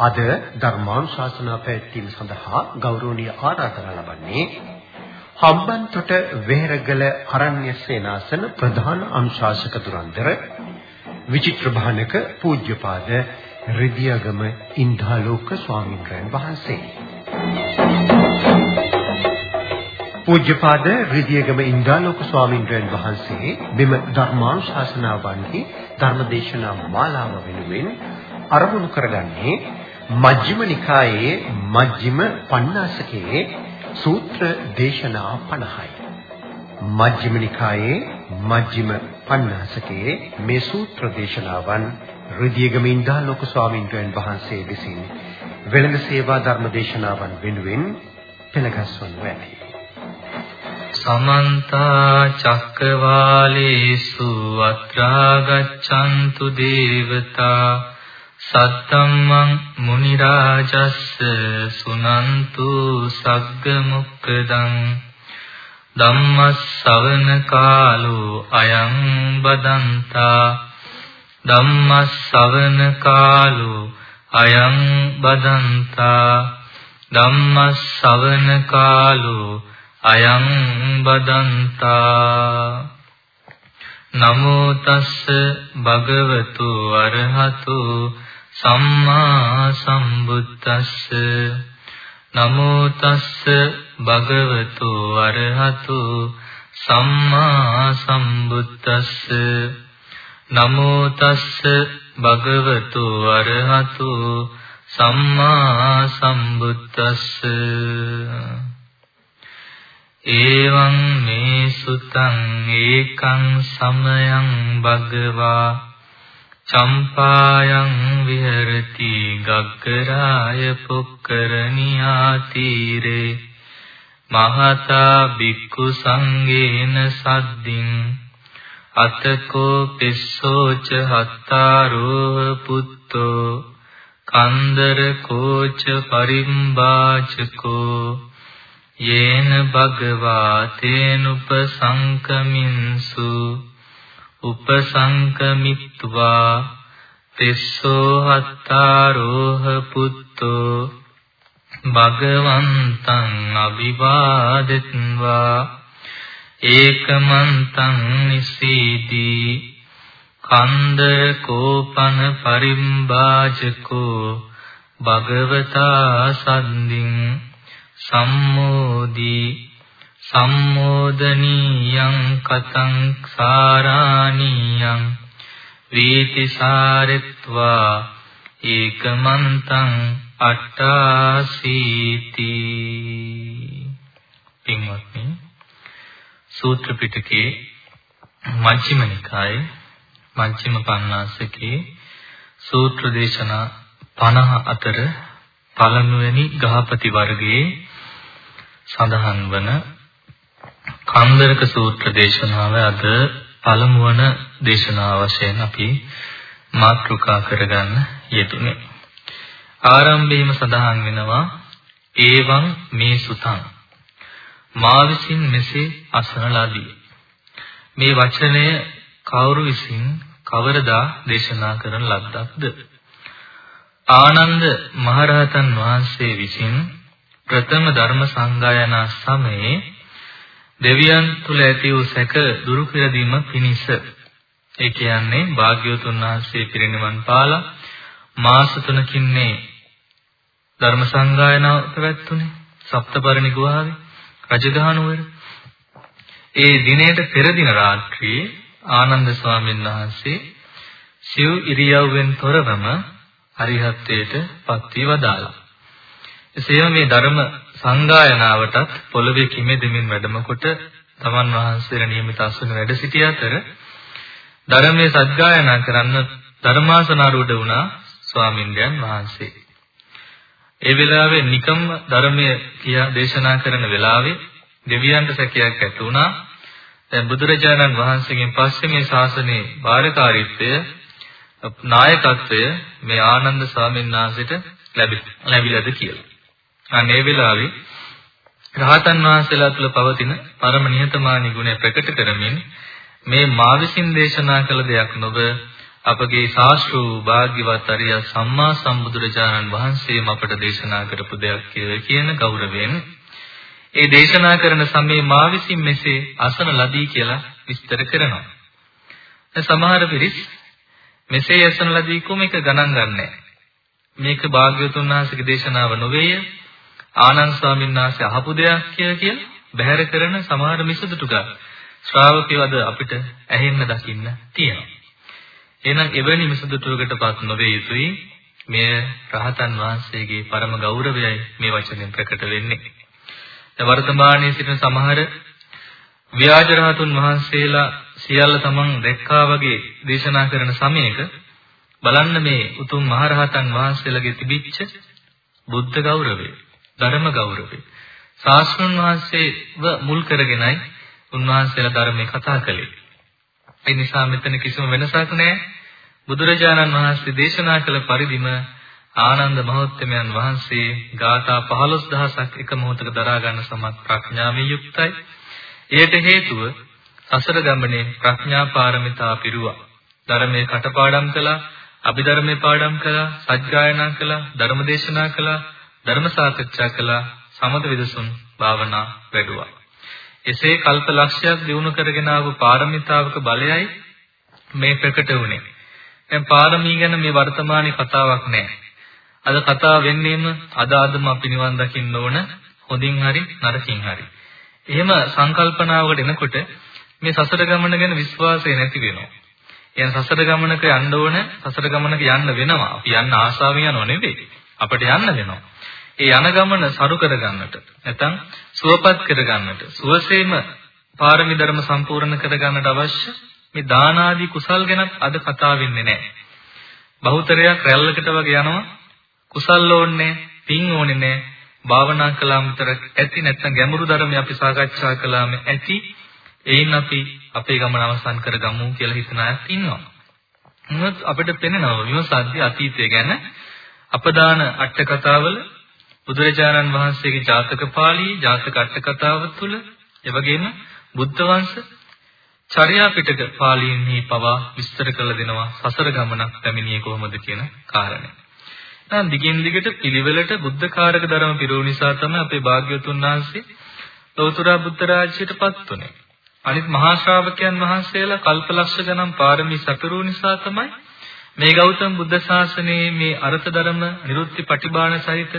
අද ධර්මානුශාසනා පැවැත්වීම සඳහා ගෞරවනීය ආරාධනා ලබන්නේ හම්බන්තොට වෙහෙරගල අරණ්‍ය සේනාසන ප්‍රධාන අනුශාසක දුරන්දර විචිත්‍ර භානක පූජ්‍යපාද රිදියගම ඉන්දාලෝක ස්වාමීන් වහන්සේ. පූජ්‍යපාද රිදියගම ඉන්දාලෝක ස්වාමීන් වහන්සේ මෙම ධර්මානුශාසනාවන්හි ධර්මදේශනා මාලාව වෙනුවෙන් අරමුණු කරගන්නේ මජ්ක්‍ධිම නිකායේ මජ්ක්‍ධිම පඤ්ඤාසකයේ සූත්‍ර දේශනා 50යි. මජ්ක්‍ධිම නිකායේ මජ්ක්‍ධිම පඤ්ඤාසකයේ මේ සූත්‍ර දේශනාවන් රුධියගමින්දා ලොකු ස්වාමීන් වහන්සේ විසින් වෙළඳ සේවා ධර්ම දේශනාවන් වෙනුවෙන් පෙළගස්වනු ඇති. සමන්ත චක්කවාලේසු අත්‍රා ගච්ඡන්තු දේවතා සත්තම්මං මුනි රාජස්ස සුනන්තු සග්ග මොක්කදං ධම්මස්සවන කාලෝ අයං බදන්තා ධම්මස්සවන කාලෝ අයං බදන්තා ධම්මස්සවන කාලෝ අයං බදන්තා නමෝ තස්ස භගවතු අරහතු සම්මා සම්බුද්දස්ස නමෝ තස්ස භගවතු අරහතු සම්මා සම්බුද්දස්ස නමෝ තස්ස භගවතු අරහතු සම්මා සම්බුද්දස්ස එවං මේ සුතං ඒකං සමයං භගවා චම්පායන් විහෙරති ගග්ගරාය පුක්කරණියා තීරේ මහතා බික්කු සංගේන සද්දින් අතකෝ පිස්සෝච හත්තාරෝ පුත්තෝ කන්දර කෝච පරිම්බාචකෝ යේන භගවා තේනුපසංකමින්සු උපසංකමිත්වා තෙස්සෝ හත්තාරෝහ පුත්තෝ භගවන්තං අභිවාදෙත්වා ඒකමන්තං නිසීදී කන්ද කෝපන පරිම්බාජකෝ භගවතා සද්දින් සම්මෝදී සම්මෝදනීයං කතං සාරාණීයං වීතිසාරත්වා ඒකමන්තං අට්ඨාසීති පින්වත්නි සූත්‍ර පිටකේ මජ්ක්‍ධිම නිකායේ මජ්ක්‍ධිම පඤ්ඤාසකේ සූත්‍ර දේශනා 50 අතර පළමුවෙනි ගහපති වර්ගයේ සඳහන් වන කන්දරක සූත්‍ර දේශනාව අද පළමු වන දේශනාව වශයෙන් අපි මාතෘකා කරගන්න යෙදුනේ. ආරම්භයේම සඳහන් වෙනවා ඒවං මේ සුතං මා විසින් මෙසේ අසන ලදී. මේ වචනය කවුරු විසින් කවරදා දේශනා කරන ලද්දක්ද? ආනන්ද මහරහතන් වහන්සේ විසින් ප්‍රථම ධර්ම සංගායනා සමයේ දෙවියන් තුල ඇති වූ සැක දුරු කර දීම පිණිස. ඒ කියන්නේ භාග්‍යවතුන් වහන්සේ පිරිනිවන් පාලා මාස තුනකින්නේ ධර්ම සංගායනාව පැවැත්තුනේ සප්තපරිණි ගුහාවේ රජගහනුවර. ඒ දිනේට පෙර දින රාත්‍රියේ ආනන්ද ස්වාමීන් වහන්සේ සිව් ඉරියව්වෙන් තොරවම අරිහත්ත්වයට පත් වී වදාළා. එසේම මේ ධර්ම සංගායනාවටත් පොළවේ කිමෙදෙමින් වැඩම කොට තමන් වහන්සේලා නියමිත අසුන වැඩ සිටි අතර ධර්මයේ සත්ගායනා කරන්න ධර්මාසනාරූඪ වුණා ස්වාමින්දයන් වහන්සේ. ඒ වෙලාවේ නිකම් ධර්මයේ කියා දේශනා කරන වෙලාවේ දෙවියන්ට සැකයක් ඇති වුණා. දැන් බුදුරජාණන් වහන්සේගෙන් පස්සේ මේ ශාසනයේ බාරකාරීත්වය නායකත්වය මේ ආනන්ද ස්වාමීන් වහන්සේට ලැබිලාද කියලා. අන්න ඒ වෙලාවේ රහතන් වහන්සේලා තුළ පවතින පරම නිහතමානී ගුණය ප්‍රකට කරමින් මේ මා විසින් දේශනා කළ දෙයක් නොව අපගේ ශාස්ත්‍රූ භාග්‍යවත් අරිය සම්මා සම්බුදුරජාණන් වහන්සේම අපට දේශනා කරපු දෙයක් කියන ගෞරවයෙන් ඒ දේශනා කරන සමයේ මා විසින් මෙසේ අසන ලදී කියලා විස්තර කරනවා. සමහර පිරිස් මෙසේ අසන ලදී කොම එක ගණන් ගන්නෑ. මේක භාග්‍යවතුන් වහන්සේගේ දේශනාව නොවේය. ආනන්ද ස්වාමීන් වහන්සේ අහපු දෙයක් කියලා කියලා බැහැර කරන සමහර මිසදුටු ගන්න. ශ්‍රාවකයවද අපිට ඇහෙන්න දකින්න තියෙනවා. එහෙනම් එවැනි මිසදුටුවකටපත් නොවේ යුතුයි මේ රහතන් වහන්සේගේ පරම ගෞරවයයි මේ වචනෙන් ප්‍රකට වෙන්නේ. වර්තමානයේ සිටින සමහර ව්‍යාජ රහතුන් වහන්සේලා සියල්ල තමන් දැක්කා වගේ දේශනා කරන සමයක බලන්න මේ උතුම් මහරහතන් වහන්සේලාගේ තිබිච්ච බුද්ධ ගෞරවය, ධර්ම ගෞරවය. ශාස්ත්‍රඥ වහන්සේව මුල් කරගෙනයි උන්වහන්සේලා ධර්මයේ කතා කළේ. ඒ නිසා මෙතන කිසිම වෙනසක් නැහැ. බුදුරජාණන් වහන්සේ දේශනා කළ පරිදිම ආනන්ද මහෞත්මයන් වහන්සේ ගාථා 15000ක් එක මොහොතක දරා ගන්න සමත් ප්‍රඥාවෙන් යුක්තයි. එයට හේතුව සසර ගමනේ ප්‍රඥා පාරමිතා පිරුවා. ධර්මයේ කටපාඩම් කළා, අභිධර්මයේ පාඩම් කළා, සත්‍යයනා කළා, ධර්මදේශනා කළා, ධර්ම සාකච්ඡා කළා, සමත විදසුන් භාවනා වැඩුවා. එසේ කල්ප ලක්ෂයක් දිනු කරගෙන ආපු පාරමිතාවක බලයයි මේ ප්‍රකට වුණේ. දැන් පාරමී ගැන මේ වර්තමානයේ කතාවක් නැහැ. අද කතාව වෙන්නේම අද අදම අපි නිවන් දකින්න ඕන හොඳින් හරි නරකින් හරි. එහෙම සංකල්පනාවකට එනකොට මේ සසර ගමන ගැන විශ්වාසය නැති වෙනවා. එහෙනම් සසර ගමනක යන්න ඕන සසර ගමනක යන්න වෙනවා. අපි යන්න ආසාවෙන් යනව නෙවෙයි. අපිට යන්න වෙනවා. ඒ යන ගමන සරු කරගන්නට නැත්නම් සුවපත් කරගන්නට සුවසේම පාරමී ධර්ම සම්පූර්ණ කරගන්නට අවශ්‍ය මේ දාන ආදී කුසල් ගැන අද කතා වෙන්නේ නැහැ. බහුතරයක් රැල්ලකට වගේ යනවා කුසල් ඕනේ පින් ඕනේ නැහැ. භාවනා කළාම විතර ඇති නැත්නම් ගැඹුරු ධර්ම අපි සාකච්ඡා කළාම ඇති එයින් අපි අපේ ගමන අවසන් කරගමු කියලා හිතන අයත් ඉන්නවා. මොකද අපිට පෙනෙනවා විමසද්දී අතීතය ගැන අපදාන අට කතාවල බුදුරජාණන් වහන්සේගේ ජාතක පාළියේ ජාතක අට කතාව තුළ එවැගේම බුද්ධ වංශ චර්යා පිටක පාළියෙහි පවා විස්තර කළ දෙනවා සසර ගමනක් පැමිණියේ කොහොමද කියන කාරණය. දැන් දිගින් දිගට පිළිවෙලට බුද්ධ කාරක ධර්ම පිරෝ නිසා තමයි අපේ භාග්‍යවතුන් වහන්සේ ලෝතර බුද්ධ රාජ්‍යයටපත් උනේ. අනිත් මහා ශ්‍රාවකයන් වහන්සේලා කල්පලක්ෂ ගණන් පාරමී සතරෝ නිසා තමයි මේ ගෞතම බුද්ධ ශාසනයේ මේ අර්ථ ධර්ම නිරුත්ති පටිභාන සහිත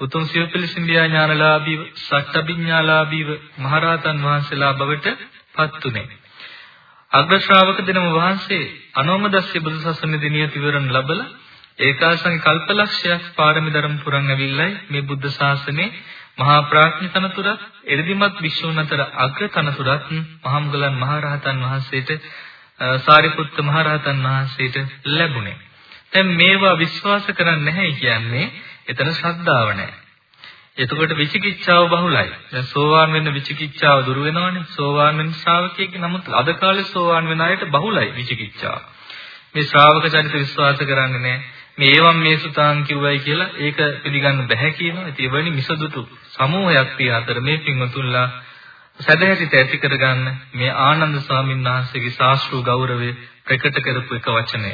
උතුම් සිව්පිලිසින්දියා ඥානලාභීව සත්‍යඥාලාභීව මහරහතන් වහන්සේලා බවට පත්ුනේ. අග්‍ර ශ්‍රාවක දෙනම වහන්සේ අනෝමදස්ස බුදුසසුනේ දිනිය තිවරණ ලැබලා ඒකාසං කල්පලක්ෂයක් පාරමී ධර්ම පුරන් ඇවිල්ලයි මේ බුද්ධ ශාසනේ මහා ප්‍රඥ තනතුරක් එරිදිමත් විශ්වුන් අතර අග්‍ර තනතුරක් මහමුගලන් මහරහතන් වහන්සේට සාරිපුත්ත මහරහතන් වහන්සේට ලැබුණේ. දැන් මේවා විශ්වාස කරන්නේ නැහැ කියන්නේ එතන ශ්‍රද්ධාව නැහැ. එතකොට විචිකිච්ඡාව බහුලයි. දැන් සෝවාන් වෙන්න විචිකිච්ඡාව දුරු වෙනවනේ. සෝවාන් වෙන ශ්‍රාවකයෙක් නමුත් අද කාලේ සෝවාන් වෙන අයට බහුලයි විචිකිච්ඡාව. මේ ශ්‍රාවක චරිත විශ්වාස කරන්නේ නැහැ. මේ ඒවම් මේ සුතාන් කිව්වයි කියලා ඒක පිළිගන්න බැහැ කියනවා. ඉතින් එවැනි මිසදුතු සමූහයක් තිය අතර මේ පින්වතුන්ලා සැදැහැතිත ඇති කරගන්න මේ ආනන්ද ස්වාමීන් වහන්සේගේ ශාස්ත්‍රීය ගෞරවය ප්‍රකට කරපු එක වචනය.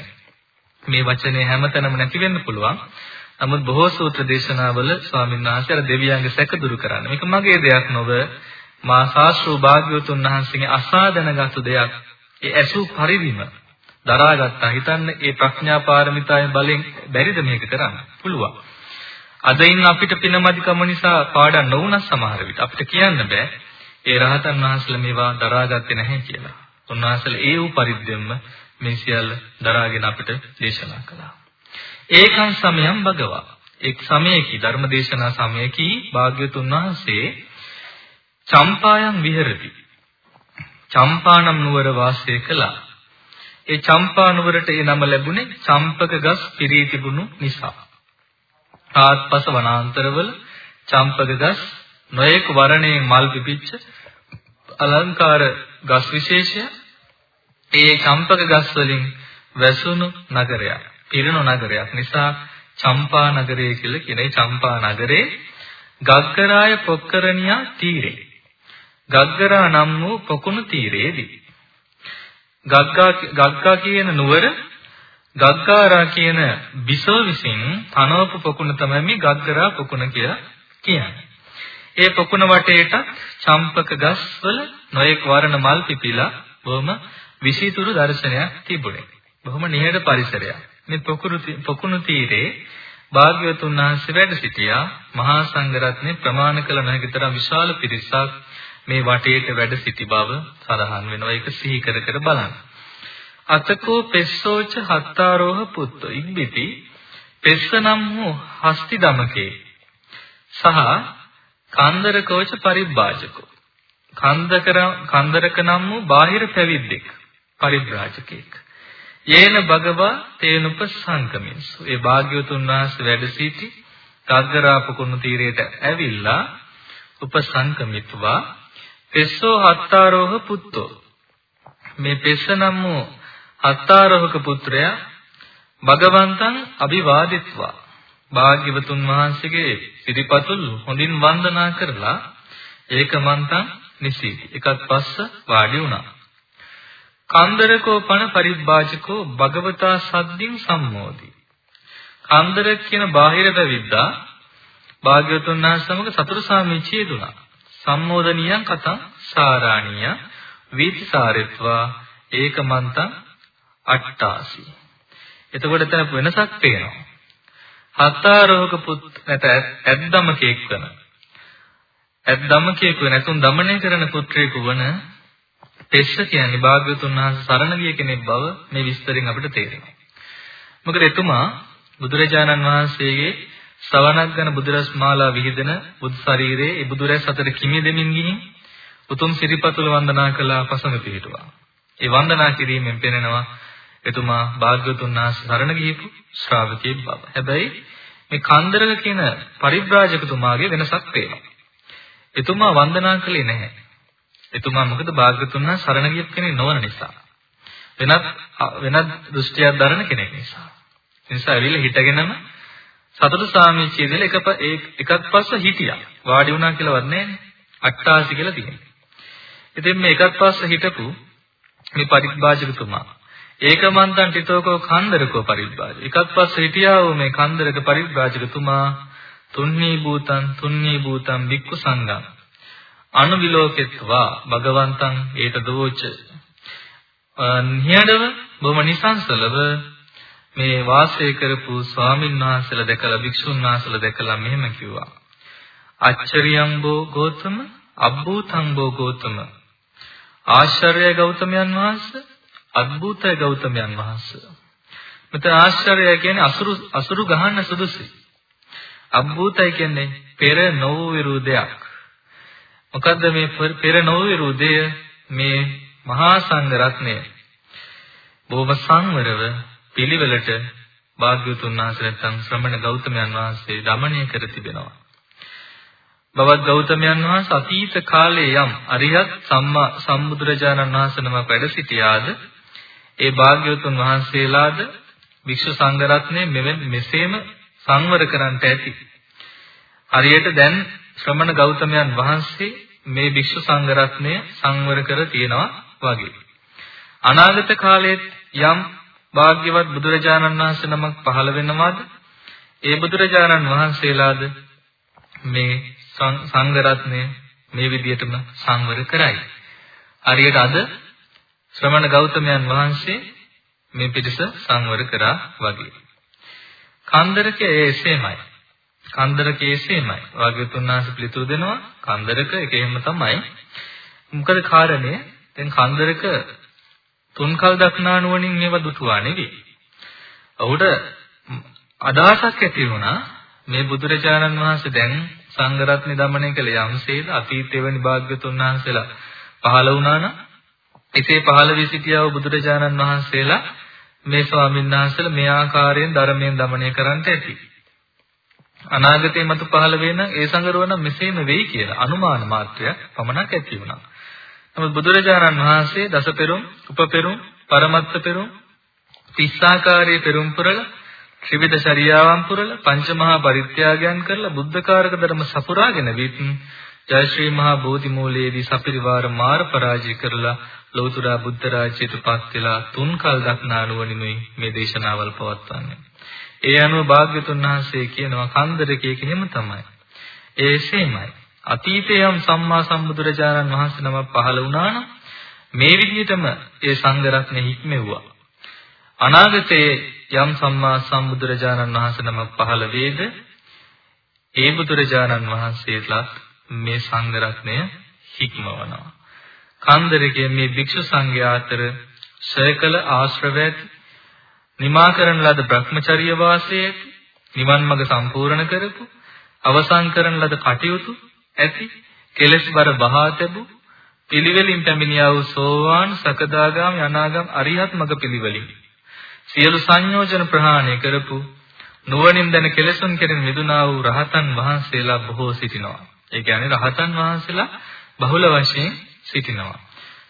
මේ වචනේ හැමතැනම නැති වෙන්න පුළුවන්. නමුත් බොහෝ සූත්‍ර දේශනාවල ස්වාමීන් වහන්සේ අර දෙවියන්ගේ සැක දුරු කරන්නේ. මේක මගේ දෙයක් නොව මා ශාස්ත්‍රෝ භාග්‍යවතුන් වහන්සේගේ අසාධනගත දෙයක්. ඒ ඇසු පරිදිම දරාගත්තා. හිතන්න ඒ ප්‍රඥා පාරමිතාවේ බලෙන් බැරිද මේක කරන්න? පුළුවන්. අද ඉන්න අපිට පිනමදිකම නිසා පාඩම් නොවුනත් සමහර විට අපිට කියන්න බෑ. ඒ රහතන් වහන්සේලා මේවා දරාගත්තේ නැහැ කියලා. උන්වහන්සේලා ඒ වූ පරිද්දෙන්ම මේ සියල්ල දරාගෙන අපිට දේශනා කළා. ඒකං සමයං භගවා. එක් සමයකී ධර්මදේශනා සමයකී භාග්‍යතුන් වහන්සේ චම්පායන් විහෙරති. චම්පානම් නුවර වාසය කළා. ඒ චම්පා නුවරට ඒ නම ලැබුණේ චම්පක ගස් පිරී තිබුණු නිසා. තාත්පස වනාන්තරවල චම්පක ගස් නොයෙක් වර්ණයෙන් මල් පිපිච්ච අලංකාර ගස් විශේෂය ඒ චම්පක ගස් වලින් වැසුණු නගරයක්. පිරුණු නගරයක් නිසා චම්පා නගරය කියලා කියන ඒ චම්පා නගරේ ගග්ගරාය පොක්කරණියා තීරේ. ගග්ගරා නම් වූ පොකුණු තීරයේදී. ගග්ගා ගග්ගා කියන නුවර ගග්ගාරා කියන බිසෝ විසින් තනවපු පොකුණ තමයි මේ ගග්ගරා පොකුණ කියලා කියන්නේ. ඒ පොකුණ වටේට චම්පක ගස් වල නොයෙක් වර්ණ මල් පිපිලා බොහොම විසිතුරු දර්ශනයක් තිබුණේ. බොහොම නිහඬ පරිසරයක්. මේ පොකුණු පොකුණු තීරේ භාග්‍යවතුන් වහන්සේ වැඩ සිටියා. මහා සංඝරත්නය ප්‍රමාණ කළ නොහැකි තරම් විශාල පිරිසක් මේ වටේට වැඩ සිටි බව සඳහන් වෙනවා. ඒක සිහි කර කර බලන්න. අතකෝ පෙස්සෝච හත්තාරෝහ පුත්තු ඉබ්බිති පෙස්ස නම් වූ හස්ති දමකේ සහ කන්දරකෝච පරිබ්බාජකෝ කන්දකර කන්දරක නම් වූ බාහිර පැවිද්දෙක් පරිබ්‍රාජකෙක් යේන භගවා තේනුප සංකමේසු ඒ භාග්‍යවතුන් වහන්සේ වැඩ සිටි කග්ගරාප කුණු තීරයට ඇවිල්ලා උපසංකමිත්වා පෙස්සෝ හත්තාරෝහ පුත්තෝ. මේ පෙස්ස නම් වූ අත්තාරෝහක පුත්‍රයා භගවන්තං අභිවාදිත්වා. භාග්‍යවතුන් වහන්සේගේ සිරිපතුල් හොඳින් වන්දනා කරලා ඒකමන්තං නිසීති. එකත් පස්ස වාඩි වුණා. කන්දරකෝ පන පරිබ්බාජකෝ භගවතා සද්දින් සම්මෝදි. කන්දර කියන බාහිර දවිද්දා භාග්‍යවතුන් වහන්සේ සමග සතර සාමිච්චේ දුනා. සම්මෝදනියං කතං සාරාණීය වීතිසාරිත්වා ඒකමන්තං අට්ඨාසි. එතකොට එතන වෙනසක් පේනවා. හතරෝහක පුත් නැත ඇද්දමකෙක් වෙන. ඇද්දමකෙක් වෙන නැතුන් দমনය කරන පුත්‍රයෙකු වන පෙස්ස කියන්නේ භාග්‍යවතුන් වහන්සේ සරණ ගිය කෙනෙක් බව මේ විස්තරෙන් අපිට තේරෙනවා. මොකද එතුමා බුදුරජාණන් වහන්සේගේ ශ්‍රවණග්ගන බුදුරස් මාලා විහිදෙන බුදු ශරීරයේ ඒ බුදුරැස් අතර කිමි දෙමින් ගිහින් උතුම් සිරිපතුල වන්දනා කළා පසඟ පිහිටුවා. ඒ වන්දනා කිරීමෙන් පෙනෙනවා එතුමා භාග්‍යවතුන් වහන්සේ සරණ ගියපු ශ්‍රාවකයෙක් බව. හැබැයි මේ කන්දරක කියන පරිබ්‍රාජකතුමාගේ වෙනසක් පේනවා. එතුමා වන්දනා කළේ නැහැ. එතුමා මොකද භාග්‍යවතුන් වහන්සේ සරණ ගියපු කෙනෙක් නොවන නිසා. වෙනත් වෙනත් දෘෂ්ටියක් දරන කෙනෙක් නිසා. ඒ නිසා ඇවිල්ලා හිටගෙනම සතර සාමිච්චිය දෙල එක එකක් පස්ස හිටියා. වාඩි වුණා කියලාවත් නැහැ. අට්ටාසි කියලා තියෙනවා. ඉතින් මේ එකක් පස්ස හිටපු මේ පරිබ්බාජකතුමා ඒකමන්තං ටිතෝකෝ කන්දරකෝ පරිබ්බාජ. එකක් පස්ස හිටියා වූ මේ කන්දරක පරිබ්බාජකතුමා තුන්නී භූතං තුන්නී භූතං වික්ඛු සංඝං අනුවිලෝකෙත්වා භගවන්තං ඒත දෝච. නිහඬව බොහොම නිසංසලව මේ වාසය කරපු ස්වාමීන් වහන්සේලා දැකලා භික්ෂුන් වහන්සේලා දැකලා මෙහෙම කිව්වා. ආචරියම්බෝ ගෞතම අබ්බූතම්බෝ ගෞතම. ආශ්චර්ය ගෞතමයන් වහන්සේ අද්භූත ගෞතමයන් වහන්සේ. මෙතන ආශ්චර්ය කියන්නේ අසුරු අසුරු ගහන්න සුදුසුයි. අබ්බූතයි කියන්නේ පෙර නොවූ විරුදයක් මොකද්ද මේ පෙර නොවිරුදය මේ මහා සංඝ රත්නය බොහොම සංවරව පිළිවෙලට භාග්‍යවතුන් වහන්සේ නැත්නම් ශ්‍රමණ ගෞතමයන් වහන්සේ দমনය කර තිබෙනවා. බවත් ගෞතමයන් වහන්සේ අතීත කාලයේ යම් අරිහත් සම්මා සම්බුදුරජාණන් වහන්සේ නමක් වැඩ සිටියාද ඒ භාග්‍යවතුන් වහන්සේලාද වික්ෂු සංඝ රත්නය මෙසේම සංවර කරන්ට ඇති. හරියට දැන් ශ්‍රමණ ගෞතමයන් වහන්සේ මේ වික්ෂු සංඝ රත්නය සංවර කර තියෙනවා වගේ. අනාගත කාලයේ යම් භාග්‍යවත් බුදුරජාණන් වහන්සේ නමක් පහළ වෙනවාද? ඒ බුදුරජාණන් වහන්සේලාද මේ සංඝ රත්නය මේ විදිහටම සංවර කරයි. හරියට අද ශ්‍රමණ ගෞතමයන් වහන්සේ මේ පිටස සංවර කරා වගේ. කන්දරකයේ එසේමයි. කන්දර කේසෙමයි. වාග්යතුන් වහන්සේ පිළිතුරු දෙනවා කන්දරක ඒක එහෙම තමයි. මොකද කාරණය දැන් කන්දරක තුන්කල් දක්නා නුවණින් මේවා දුටුවා නෙවෙයි. ඔහුට අදහසක් ඇති වුණා මේ බුදුරජාණන් වහන්සේ දැන් සංඝරත්න දමණය කළ යම්සේද අතීතයේ වෙනි භාග්‍යතුන් වහන්සේලා පහළ වුණා නම් එසේ පහළ වී සිටියව බුදුරජාණන් වහන්සේලා මේ ස්වාමීන් වහන්සේලා මේ ආකාරයෙන් ධර්මයෙන් দমনය කරන්නට ඇති. අනාගතයේ මතු පහළ වෙන ඒ සංගරුවන මෙසේම වෙයි කියලා අනුමාන මාත්‍රයක් පමණක් ඇති වුණා. නමුත් බුදුරජාණන් වහන්සේ දසපෙරුම්, උපපෙරුම්, පරමත්ත පෙරුම්, තිස්සාකාරයේ පෙරුම් පුරලා ත්‍රිවිධ ශරියාවන් පුරලා පංචමහා පරිත්‍යාගයන් කරලා බුද්ධකාරක ධර්ම සපුරාගෙන විත් ජය ශ්‍රී මහා බෝධි මූලයේදී සපිරිවාර මාර පරාජය කරලා ලෞතර බුද්ධ රාජ්‍යයටපත් වෙලා තුන් කල් දක්නා නුවණිනුයි මේ දේශනාවල් පවත්වන්නේ. ඒ අනුව භාග්‍යතුන් වහන්සේ කියනවා කන්දරකයක එහෙම තමයි. ඒසෙමයි. අතීතයේ යම් සම්මා සම්බුදුරජාණන් වහන්සේ නමක් පහළ වුණා නම් මේ විදිහටම ඒ සංඝ රත්නෙ හික්මෙව්වා. අනාගතයේ යම් සම්මා සම්බුදුරජාණන් වහන්සේ නමක් පහළ වේද ඒ බුදුරජාණන් වහන්සේලාත් මේ සංඝ රත්නය හික්මවනවා. කන්දරකේ මේ භික්ෂු සංඝයා අතර ශයකල ආශ්‍රවයත් නිමා කරන ලද Brahmacharya වාසයේ නිවන් මඟ සම්පූර්ණ කරපු අවසන් කරන ලද කටයුතු ඇති කෙලෙස් බර බහා තැබු පිළිවෙලින් පැමිණියා වූ සෝවාන් සකදාගාමි අනාගාම අරිහත් මඟ පිළිවෙලින් සියලු සංයෝජන ප්‍රහාණය කරපු නුවණින් දැන කෙලෙසුන් කෙරෙන් මිදුණා වූ රහතන් වහන්සේලා බොහෝ සිටිනවා. ඒ කියන්නේ රහතන් වහන්සේලා බහුල වශයෙන් සිටිනවා.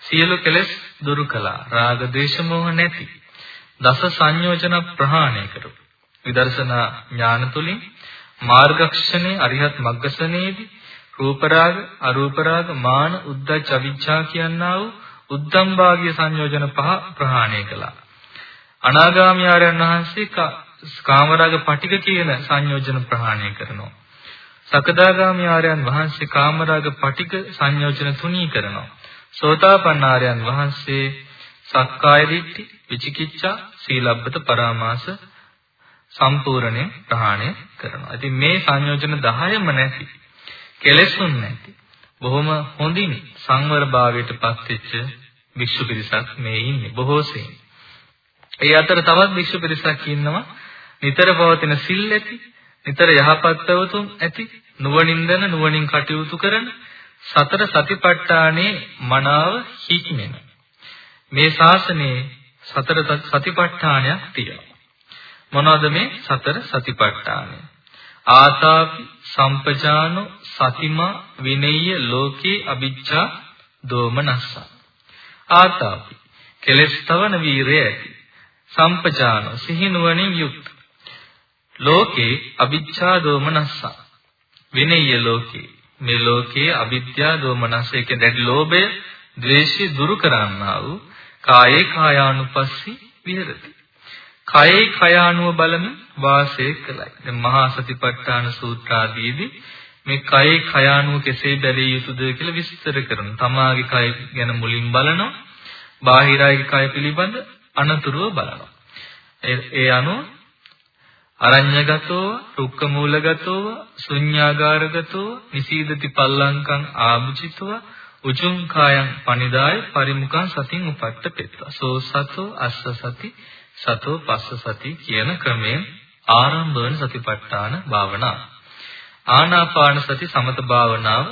සියලු කෙලෙස් දුරු කළා. රාග, දේශ, මොහ නැති. දස සංයෝජන ප්‍රහාණය කරපු. විදර්ශනා ඥාන තුලින් මාර්ගක්ෂණේ අරිහත් මග්ගසනේදී රූප රාග, අරූප රාග, මාන, උද්ධච්ච, අවිච්ඡා කියනා වූ උද්දම් භාග්‍ය සංයෝජන පහ ප්‍රහාණය කළා. අනාගාමී ආරයන් වහන්සේ කාමරාග පටික කියන සංයෝජන ප්‍රහාණය කරනවා. සකදාගාමී ආරයන් වහන්සේ කාමරාග පටික සංයෝජන තුනී කරනවා. සෝතාපන්න ආරයන් වහන්සේ සක්කාය දිට්ඨි, විචිකිච්ඡා, සීලබ්බත පරාමාස සම්පූර්ණේ ප්‍රහාණය කරනවා. ඉතින් මේ සංයෝජන 10ම නැති කෙලෙසුන් නැති බොහොම හොඳින් සංවර භාවයට පත් වෙච්ච භික්ෂු පිරිසක් මේ ඉන්නේ බොහෝ සෙයින්. ඒ අතර තවත් භික්ෂු පිරිසක් ඉන්නවා නිතර පවතින සිල් ඇති, නිතර යහපත්වතුන් ඇති, නුවණින්දන නුවණින් කටයුතු කරන සතර සතිපට්ඨානේ මනාව හික්මෙන. මේ ශාසනයේ සතර සතිපට්ඨානයක් තියෙනවා. මොනවද මේ සතර සතිපට්ඨානය? ආතාපි සම්පජානෝ සතිමා විනෙය්‍ය ලෝකේ අ비ච්ඡා දෝමනස්ස. ආතාපි කෙලස් තවන වීරය ඇති. සම්පජාන සිහිනුවණින් යුක්ත. ලෝකේ අවිච්ඡා දෝමනස්ස. විනය්‍ය ලෝකේ. මේ ලෝකයේ අවිද්‍යා දෝමනස්ස එක දැඩි ලෝභය ද්වේෂය දුරු කරන්නා වූ කායේ කායානුපස්සී විහෙරති. කයේ කයානුව බලමින් වාසය කළයි. දැන් මහා සතිපට්ඨාන සූත්‍ර ආදීදී මේ කයේ කයානුව කෙසේ බැලිය යුතුද කියලා විස්තර කරනවා. තමාගේ කය ගැන මුලින් බලනවා. බාහිරයි කය පිළිබඳ අනතුරුව බලනවා. ඒ අනුව අරඤ්‍යගතෝ, රුක්ක මූලගතෝ, ශුඤ්ඤාගාරගතෝ, නිසීදති පල්ලංකං ආභුචිතව, උජුං කායං පනිදාය පරිමුඛං සතින් උපට්ඨපෙත්වා. සෝ සතෝ අස්ස සති සතෝ පස්ස සති කියන ක්‍රමයෙන් ආරම්භ වන සතිපට්ඨාන භාවනාව. ආනාපාන සති සමත භාවනාව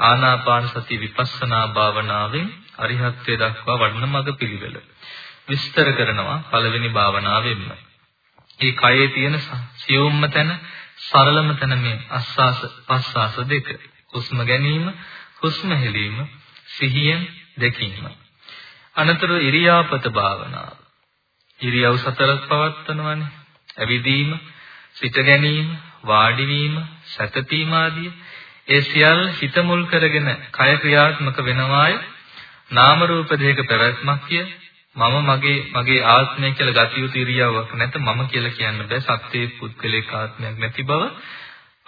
ආනාපාන සති විපස්සනා භාවනාවෙන් අරිහත්ත්වයට දක්වා වඩන මඟ පිළිවෙල. විස්තර කරනවා පළවෙනි භාවනාවෙන්ම. ඒ කයේ තියෙන සියුම්ම තැන, සරලම තැන මේ අස්වාස පස්වාස දෙක. හුස්ම ගැනීම, හුස්ම හෙලීම, සිහියෙන් දැකීම. අනතුරු ඉරියාපත භාවනාව. ඉරියව් සතරක් පවත්වනවානේ. ඇවිදීම, සිට ගැනීම, වාඩි වීම, සැතපීම ආදී ඒ සියල්ල හිත මුල් කරගෙන කය ක්‍රියාත්මක වෙනවාය. නාම රූප දෙක පැවැත්මක් කිය මම මගේ මගේ ආත්මය කියලා ගතිය යුතු ඉරියව්වක් නැත මම කියලා කියන්න බෑ සත්‍යයේ පුද්ගලික ආත්මයක් නැති බව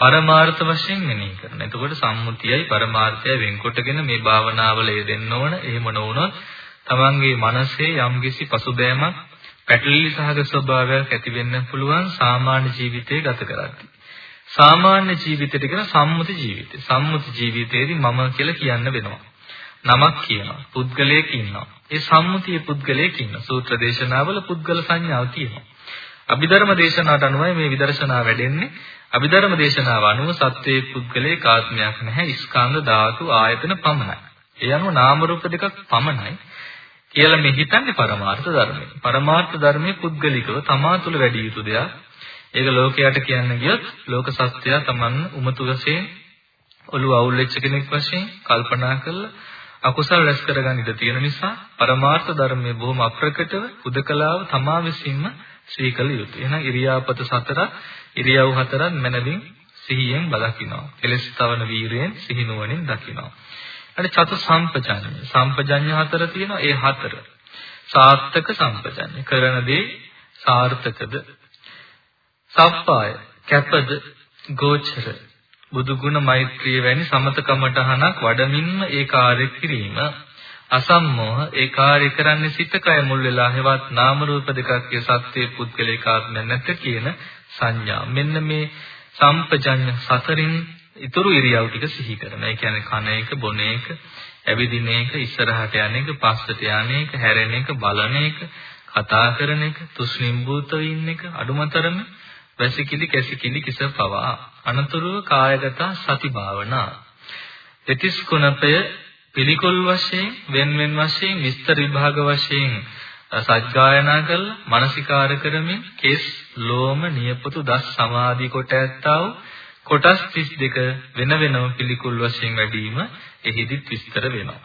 පරමාර්ථ වශයෙන් මෙනෙහි කරන. එතකොට සම්මුතියයි පරමාර්ථයයි වෙන්කොටගෙන මේ භාවනාවල යෙදෙන්න ඕන. එහෙම නොවුනොත් තමන්ගේ මනසේ යම්කිසි පසුබෑමක් පැටලිලි සහගත ස්වභාවයක් ඇති වෙන්න පුළුවන් සාමාන්‍ය ජීවිතය ගත කරද්දී. සාමාන්‍ය ජීවිතයට කියන සම්මුති ජීවිතය. සම්මුති ජීවිතයේදී මම කියලා කියන්න වෙනවා. නමක් කියනවා. පුද්ගලයෙක් ඉන්නවා. ඒ සම්මුතිය පුද්ගලයෙක් ඉන්නවා. සූත්‍ර දේශනාවල පුද්ගල සංඥාව තියෙනවා. අභිධර්ම දේශනාවට අනුවයි මේ විදර්ශනා වැඩෙන්නේ. අභිධර්ම දේශනාව අනුව සත්‍යයේ පුද්ගලයේ කාත්මයක් නැහැ. ස්කන්ධ ධාතු ආයතන පමණයි. ඒ අනුව නාම රූප දෙකක් පමණයි. කියලා මේ හිතන්නේ පරමාර්ථ ධර්මය. පරමාර්ථ ධර්මයේ පුද්ගලිකව තමා තුළ වැඩි යුතු දෙයක්. ඒක ලෝකයට කියන්න ගියොත් ලෝක සත්‍යය තමන් උමතු වශයෙන් ඔළුව අවුල් වෙච්ච කෙනෙක් වශයෙන් කල්පනා කරලා අකුසල රැස් කරගන්න ඉඩ තියෙන නිසා පරමාර්ථ ධර්මයේ බොහොම අප්‍රකටව උදකලාව තමා විසින්ම ශ්‍රීකල යුතුය. එහෙනම් ඉරියාපත සතර ඉරියව් හතරක් මනමින් සිහියෙන් බලකිනවා. කෙලස් තවන වීරයෙන් සිහිනුවණින් දකිනවා. අර චතු සම්පජඤ්ඤ. සම්පජඤ්ඤ හතර තියෙනවා. ඒ හතර. සාර්ථක සම්පජඤ්ඤ. කරන දේ සාර්ථකද? සප්පාය කැපද? ගෝචර බුදු ගුණ මෛත්‍රිය වැනි සමතකමටහනක් වඩමින්ම ඒ කාර්ය කිරීම අසම්මෝහ ඒ කාර්ය කරන්නේ සිත කය මුල් වෙලා හැවත් නාම රූප දෙකක්ගේ සත්‍යයේ පුද්ගලිකාත්ම නැත කියන සංඥා මෙන්න මේ සම්පජඤ්ඤ සතරින් ඊතුරු ඉරියව් ටික සිහි කරන. ඒ කියන්නේ කන එක, බොන එක, ඇවිදින එක, ඉස්සරහට යන එක, පස්සට යන එක, හැරෙන එක, බලන එක, කතා කරන එක, තුස්නිම්බූතව ඉන්න එක, අඩුමතරම වැසිකිලි කැසිකිලි කිස පවා අනතුරුව කායගත සති භාවනා. දෙතිස් කුණපය පිළිකුල් වශයෙන්, වෙන වෙන වශයෙන්, විස්තර විභාග වශයෙන් සත්ගායනා කරලා මානසිකාර කරමින් කෙස්, ලෝම, නියපොතු, දස් සමාධි කොට ඇත්තා වූ කොටස් 32 වෙන වෙනම පිළිකුල් වශයෙන් වැඩිම එහිදිත් විස්තර වෙනවා.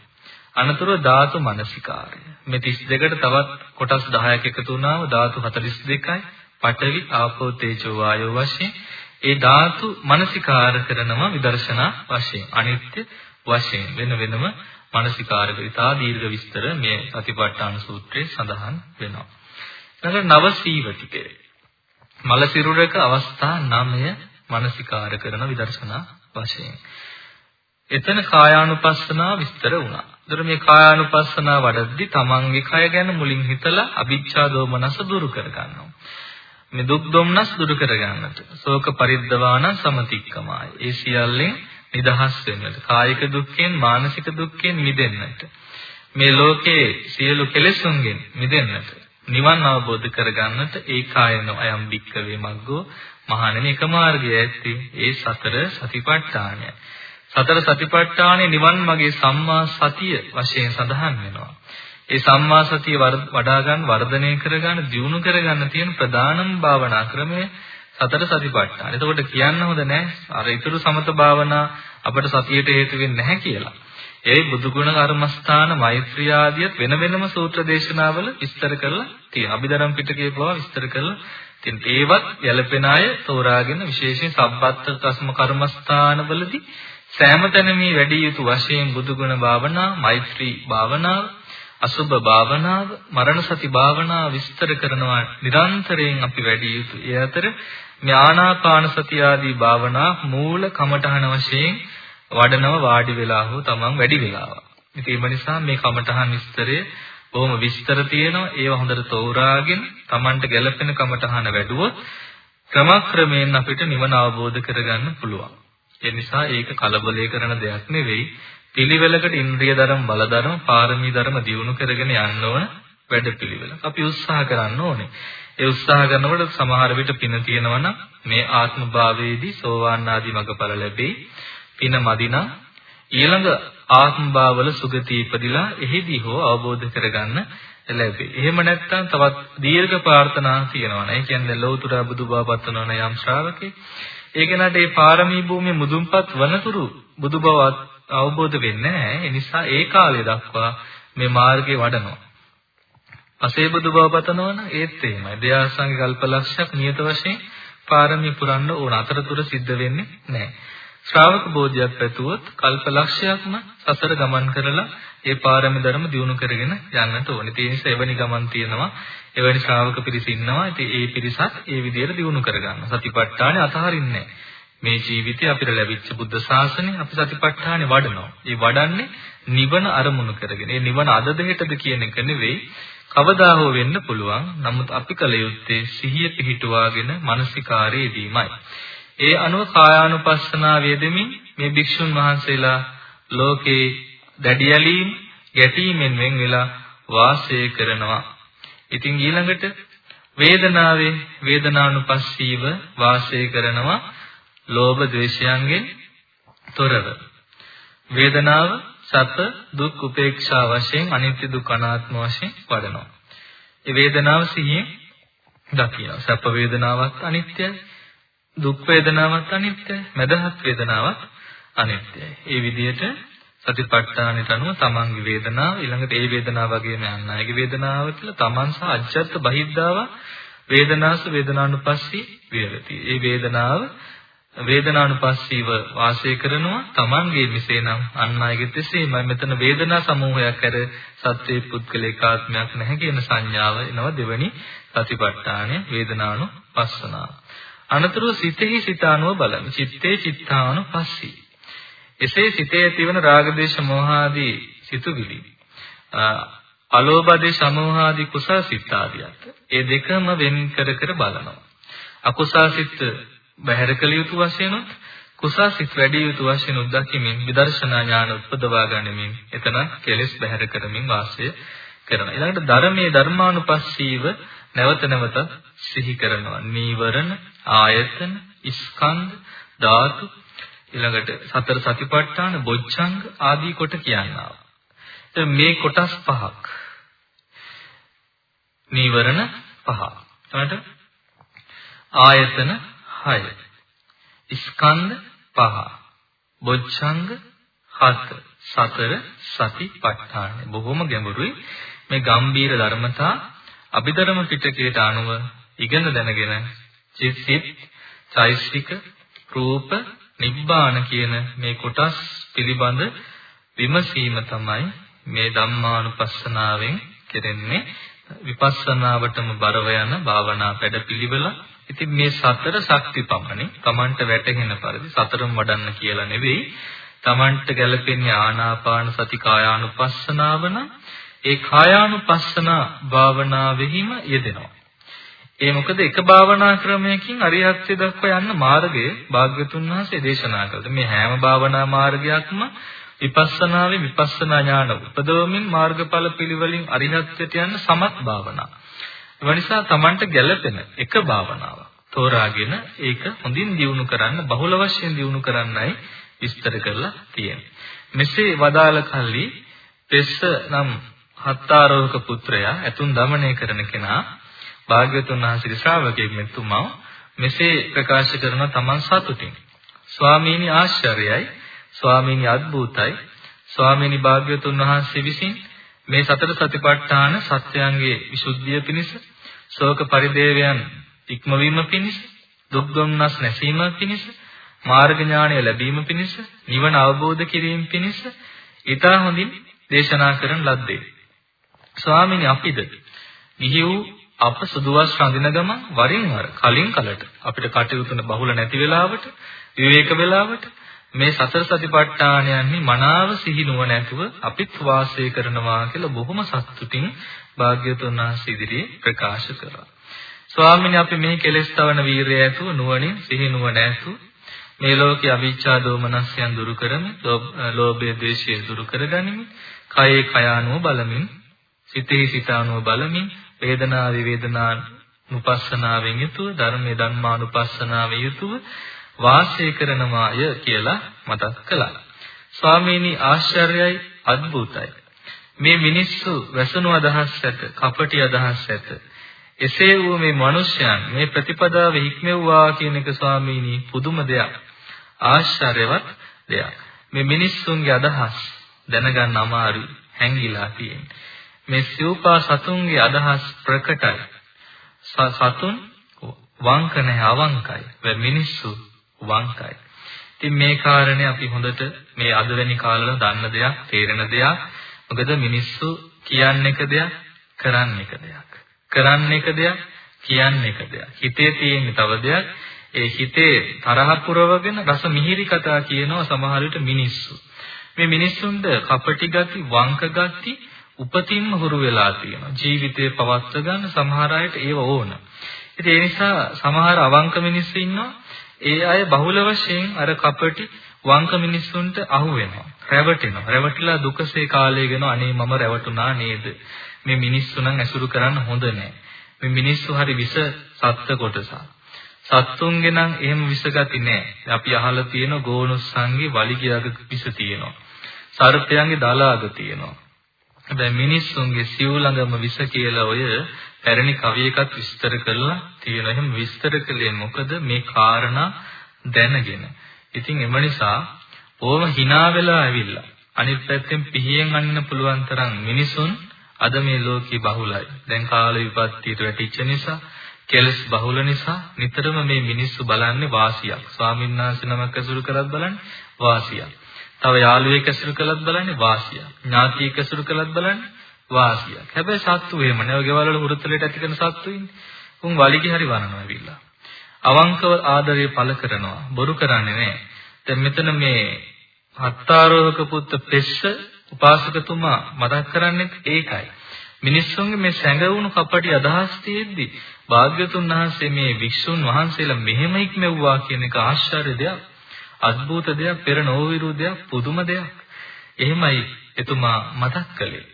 අනතුරුව ධාතු මනසිකාරය. මේ 32ට තවත් කොටස් 10ක් එකතු වුණාම ධාතු 42යි. පඨවි, ආපෝ, තේජෝ, වායෝ වශයෙන් ඒ ධාතු මනසිකාර කරනවා විදර්ශනා වශයෙන්. අනිත්‍ය වශයෙන් වෙන වෙනම මනසිකාර කරිතා දීර්ඝ විස්තර මේ සතිපට්ඨාන සූත්‍රයේ සඳහන් වෙනවා. ඊළඟ නව සීවතිකය. මල සිරුරක අවස්ථා 9 මනසිකාර කරන විදර්ශනා වශයෙන්. එතන කායානුපස්සනා විස්තර වුණා. ඒතර මේ කායානුපස්සනා වඩද්දි තමන්ගේ කය ගැන මුලින් හිතලා අභිච්ඡා දෝමනස දුරු කර ගන්නවා. මේ දුක් දුම්නස් දුරු කර ගන්නට. ශෝක පරිද්දවාන සමතික්කමයි. ඒ සියල්ලෙන් නිදහස් වෙන්නට. කායික දුක්ඛෙන් මානසික දුක්ඛෙන් මිදෙන්නට. මේ ලෝකයේ සියලු කෙලෙසුන්ගෙන් මිදෙන්නට. නිවන් අවබෝධ කරගන්නට ඒකායන අයම් වික්කවේ මග්ගෝ මහණෙනි එක මාර්ගය ඇත්තේ ඒ සතර සතිපට්ඨානය. සතර සතිපට්ඨානේ නිවන් මාගේ සම්මා සතිය වශයෙන් සඳහන් වෙනවා. ඒ සම්මා සතිය වඩා ගන්න වර්ධනය කර ගන්න දියුණු කර ගන්න තියෙන ප්‍රධානම භාවනා ක්‍රමය සතර සතිපට්ඨාන. එතකොට කියන්න හොඳ නැහැ අර ඊතුරු සමත භාවනා අපට සතියට හේතු වෙන්නේ නැහැ කියලා. ඒ බුදු ගුණ කර්මස්ථාන මෛත්‍රී ආදියත් වෙන වෙනම සූත්‍ර දේශනාවල විස්තර කරලා තියෙනවා. අභිධර්ම පිටකයේ පවා විස්තර කරලා තියෙනවා. ඒවත් යැලපෙන අය තෝරාගෙන විශේෂයෙන් සබ්බත් කස්ම කර්මස්ථානවලදී සෑම තැනම වැඩි යුතු වශයෙන් බුදු ගුණ භාවනා, මෛත්‍රී භාවනාව අසුබ භාවනාව, මරණ සති භාවනාව විස්තර කරනවා නිරන්තරයෙන් අපි වැඩි යුතු. ඒ අතර ඥානාපාන සති ආදී භාවනා මූල කමඨහන වශයෙන් වඩනව වාඩි වෙලා හෝ තමන් වැඩි වෙලාවක්. ඉතින් ඒ නිසා මේ කමඨහන් විස්තරය බොහොම විස්තර තියෙනවා. ඒව හොඳට තෝරාගෙන තමන්ට ගැළපෙන කමඨහන වැඩුවොත් ක්‍රමක්‍රමයෙන් අපිට නිවන අවබෝධ කරගන්න පුළුවන්. ඒ නිසා ඒක කලබලේ කරන දෙයක් නෙවෙයි. පිළිවෙලකට ඉන්ද්‍රිය ධර්ම බල ධර්ම පාරමී ධර්ම දියුණු කරගෙන යන්න ඕන වැඩපිළිවෙල. අපි උත්සාහ කරන්න ඕනේ. ඒ උත්සාහ කරනකොට සමහර විට පින තියෙනවා මේ ආත්ම භාවයේදී සෝවාන් ආදී මඟඵල ලැබෙයි. පින මදිනා ඊළඟ ආත්ම භාවවල සුගතිය ඉපදිලා එහිදී හෝ අවබෝධ කරගන්න ලැබේ. එහෙම නැත්නම් තවත් දීර්ඝ ප්‍රාර්ථනා තියෙනවා නේ. ඒ කියන්නේ ලෞතර බුදුබව පතනවන යම් ශ්‍රාවකෙක්. ඒ කෙනාට මේ පාරමී භූමිය මුදුන්පත් වනතුරු බුදුබව අවබෝධ වෙන්නේ නැහැ. ඒ නිසා ඒ කාලය දක්වා මේ මාර්ගේ වඩනවා. අසේබුදු බව පතනවන ඒත් එහෙමයි. දෙයාසංගේ කල්පලක්ෂයක් නියත වශයෙන් පාරමී පුරන්න ඕන. අතරතුර සිද්ධ වෙන්නේ නැහැ. ශ්‍රාවක බෝධියක් පැතුවොත් කල්පලක්ෂයක්ම සසර ගමන් කරලා ඒ පාරමී ධර්ම දියුණු කරගෙන යන්නට ඕනේ. ඒ නිසා එවැනි ගමන් තියෙනවා. එවැනි ශ්‍රාවක පිරිස ඉන්නවා. ඉතින් ඒ පිරිසත් ඒ විදිහට දියුණු කරගන්න. සතිපට්ඨානෙ අතහරින්නේ නැහැ. මේ ජීවිතේ අපිට ලැබිච්ච බුද්ධ ශාසනය අපි සතිපට්ඨානෙ වඩනවා. ඒ වඩන්නේ නිවන අරමුණු කරගෙන. ඒ නිවන අද දෙහෙටද කියන එක නෙවෙයි කවදා හෝ වෙන්න පුළුවන්. නමුත් අපි කල යුත්තේ සිහිය පිහිටුවාගෙන මානසිකාරයේදීමයි. ඒ අනුව කායානුපස්සනා වේදෙමින් මේ භික්ෂුන් වහන්සේලා ලෝකේ දැඩි ඇලීම් ගැටීමෙන් වෙන් වෙලා වාසය කරනවා. ඉතින් ඊළඟට වේදනාවේ වේදනානුපස්සීව වාසය කරනවා ලෝභ ද්වේෂයන්ගෙන් තොරව වේදනාව සැප දුක් උපේක්ෂා වශයෙන් අනිත්‍ය දුක් අනාත්ම වශයෙන් වඩනවා. ඒ වේදනාව සිහියෙන් දකිනවා. සැප වේදනාවක් අනිත්‍යයි. දුක් වේදනාවක් අනිත්‍යයි. මදහත් වේදනාවක් අනිත්‍යයි. ඒ විදිහට සතිපට්ඨානෙට අනුව තමන්ගේ වේදනාව ඊළඟට ඒ වේදනාව වගේම යන්න අයගේ වේදනාව කියලා තමන් සහ අජ්ජත් බහිද්ධාව වේදනාස වේදනානුපස්සී විහෙරති. ඒ වේදනාව වේදනානුපස්සීව වාසය කරනවා තමන්ගේ මිසේනම් අන් අයගේ තෙසේමයි මෙතන වේදනා සමූහයක් ඇර සත්‍යයේ පුද්ගලිකාත්මයක් නැහැ කියන සංඥාව එනවා දෙවැනි සතිපට්ඨානය වේදනානුපස්සනාව අනතුරු සිතෙහි සිතානුව බලමි. චිත්තේ චිත්තානුපස්සී. එසේ සිතේ ඇතිවන රාගදේශ මොහාදී සිතුවිලි අලෝභදී සමෝහාදී කුසල සිත් ආදියත් ඒ දෙකම වෙන් කර කර බලනවා. අකුසල සිත් බැහැර කළ යුතු වශයෙන් උත් කුසල් සිත් වැඩි යුතු වශයෙන් උත් දකිමින් විදර්ශනා ඥාන උපදවා ගනිමින් එතන කෙලෙස් බැහැර කරමින් වාසය කරනවා. ඊළඟට ධර්මයේ ධර්මානුපස්සීව නැවත නැවත සිහි කරනවා. නීවරණ, ආයතන, ස්කන්ධ, ධාතු ඊළඟට සතර සතිපට්ඨාන, බොජ්ජංග ආදී කොට කියනවා. මේ කොටස් පහක්. නීවරණ පහ. ඊළඟට ආයතන 6. ස්කන්ධ 5. බොච්ඡංග 7. සතර සතිපට්ඨාන. බොහොම ගැඹුරුයි. මේ ගම්බීර ධර්මතා අභිධර්ම පිටකයට අනුව ඉගෙන දැනගෙන චිත්ත, චෛසික, රූප, නිබ්බාන කියන මේ කොටස් පිළිබඳ විමසීම තමයි මේ ධම්මානුපස්සනාවෙන් කෙරෙන්නේ විපස්සනාවටම බරව යන භාවනා වැඩපිළිවෙල ඉතින් මේ සතර ශක්ති පමණි Tamanට වැටහෙන පරිදි සතරම වඩන්න කියලා නෙවෙයි Tamanට ගැලපෙන්නේ ආනාපාන සති කායානුපස්සනාව නම් ඒ කායානුපස්සන භාවනාවෙහිම යෙදෙනවා. ඒ මොකද එක භාවනා ක්‍රමයකින් අරියත්‍ය දක්වා යන්න මාර්ගය භාග්‍යතුන් වහන්සේ දේශනා කළා. මේ හැම භාවනා මාර්ගයක්ම විපස්සනාවේ විපස්සනා ඥාන උපදවමින් මාර්ගඵල පිළිවෙලින් අරිහත්ත්වයට යන සමත් භාවනා. ඒ නිසා Tamanට ගැළපෙන එක භාවනාවක් තෝරාගෙන ඒක හොඳින් දියුණු කරන්න බහුල වශයෙන් දියුණු කරන්නයි විස්තර කරලා තියෙන්නේ. මෙසේ වදාළ කල්ලි පෙස්ස නම් හත්තාරෝහක පුත්‍රයා ඇතුන් দমনය කරන කෙනා භාග්‍යවතුන් වහන්සේගේ ශ්‍රාවකයෙක් මෙතුමා මෙසේ ප්‍රකාශ කරන තමන් සතුටින් ස්වාමීනි ආශ්චර්යයි ස්වාමීනි අద్භූතයි ස්වාමීනි භාග්‍යවතුන් වහන්සේ විසින් මේ සතර සතිපට්ඨාන සත්‍යයන්ගේ විසුද්ධිය පිණිස ශෝක පරිදේවයන් ඉක්මවීම පිණිස දුක් දුම්නස් නැසීම පිණිස මාර්ග ඥානය ලැබීම පිණිස නිවන අවබෝධ කිරීම පිණිස ඊටා හොඳින් දේශනා කරන ලද්දේ. ස්වාමීනි අපිද ගිහි වූ අප සුදුවස් රඳින ගම වරින් වර කලින් කලට අපිට කටයුතුන බහුල නැති වෙලාවට විවේක වෙලාවට මේ සතර සතිපට්ඨානයන්හි මනාව සිහි නුවණ නැතුව අපිත් වාසය කරනවා කියලා බොහොම සතුටින් භාග්‍යවතුන් වහන්සේ ඉදිරියේ ප්‍රකාශ කරා. ස්වාමීනි අපි මේ කෙලෙස් තවන වීරය ඇතුව නුවණින් සිහි නුවණ ඇතුව මේ ලෝකයේ අවිච්ඡා දෝමනස්යන් දුරු කරමින් ලෝභය ද්වේෂය දුරු කරගනිමින් කයේ කයානුව බලමින් සිතෙහි සිතානුව බලමින් වේදනාවේ වේදනා නුපස්සනාවෙන් යුතුව ධර්මයේ ධර්මානුපස්සනාවෙන් යුතුව වාසය කරනවාය කියලා මතක් කළා. ස්වාමීනි ආශ්චර්යයි අద్భుතයි. මේ මිනිස්සු වැසුණු අදහස් ඇත, කපටි අදහස් ඇත. එසේ වූ මේ මිනිස්යන් මේ ප්‍රතිපදාව හික්මෙව්වා කියන එක ස්වාමීනි පුදුම දෙයක්. ආශ්චර්යවත් දෙයක්. මේ මිනිස්සුන්ගේ අදහස් දැනගන්න අමාරුයි, හැංගිලා තියෙන්නේ. මේ සිව්පා සතුන්ගේ අදහස් ප්‍රකටයි. සතුන් වංක නැහැ අවංකයි. මිනිස්සු වංකයි. ඉතින් මේ කාරණේ අපි හොඳට මේ අද වැනි කාලවල දන්න දෙයක්, තේරෙන දෙයක්. මොකද මිනිස්සු කියන්නේ එක දෙයක්, කරන්නේ එක දෙයක්. කරන්නේ එක දෙයක්, කියන්නේ එක දෙයක්. හිතේ තියෙන තව දෙයක්. ඒ හිතේ තරහ පුරවගෙන රස මිහිරි කතා කියනවා සමහර විට මිනිස්සු. මේ මිනිස්සුන්ට කපටි ගති, වංක ගති උපතින්ම හුරු වෙලා තියෙනවා. ජීවිතේ පවත්ව ගන්න සමහර අයට ඒව ඕන. ඉතින් ඒ නිසා සමහර අවංක මිනිස්සු ඉන්නවා ඒ අය බහුල වශයෙන් අර කපටි වංක මිනිස්සුන්ට අහු වෙනවා. රැවටෙනවා. රැවටිලා දුකසේ කාලය ගෙන අනේ මම රැවටුණා නේද? මේ මිනිස්සු නම් ඇසුරු කරන්න හොඳ නෑ. මේ මිනිස්සු හරි විස සත්ත්ව කොටසක්. සත්තුන්ගේ නම් එහෙම විසගති නෑ. අපි අහලා තියෙන ගෝනුස්සන්ගේ වලිගයක විස තියෙනවා. සර්පයන්ගේ දලාග තියෙනවා. හැබැයි මිනිස්සුන්ගේ සිව්ලඟම විස කියලා ඔය පැරණි කවියකත් විස්තර කරලා තියෙනවා. එහෙනම් විස්තර කළේ මොකද මේ කාරණා දැනගෙන. ඉතින් එම නිසා ඕම hina වෙලා ඇවිල්ලා අනිත් පැත්තෙන් පිහියෙන් අන්න පුළුවන් තරම් මිනිසුන් අද මේ ලෝකේ බහුලයි. දැන් කාල විපත්තියට වැටිච්ච නිසා කෙලස් බහුල නිසා නිතරම මේ මිනිස්සු බලන්නේ වාසියක්. ස්වාමීන් වහන්සේ නමක් ඇසුරු කරත් බලන්නේ වාසියක්. තව යාළුවෙක් ඇසුරු කළත් බලන්නේ වාසියක්. ඥාතියෙක් ඇසුරු කළත් බලන්නේ වාසියක්. හැබැයි සත්තු එහෙම නෑ. ඔය ගෙවල් වල හුරුතලයට ඇති කරන සත්තු ඉන්නේ. උන් වලිගි හරි වරනවා ඇවිල්ලා. අවංකව ආදරය පළ කරනවා. බොරු කරන්නේ නෑ. දැන් මෙතන මේ හත්තාරෝහක පුත්ත පෙස්ස උපාසකතුමා මතක් කරන්නේ ඒකයි. මිනිස්සුන්ගේ මේ සැඟවුණු කපටි අදහස් තියෙද්දි භාග්‍යතුන් වහන්සේ මේ වික්ෂුන් වහන්සේලා මෙහෙම ඉක්මෙව්වා කියන එක ආශ්චර්ය දෙයක්. අද්භූත දෙයක් පෙර නොවිරු දෙයක් පුදුම දෙයක්. එහෙමයි එතුමා මතක් කළේ.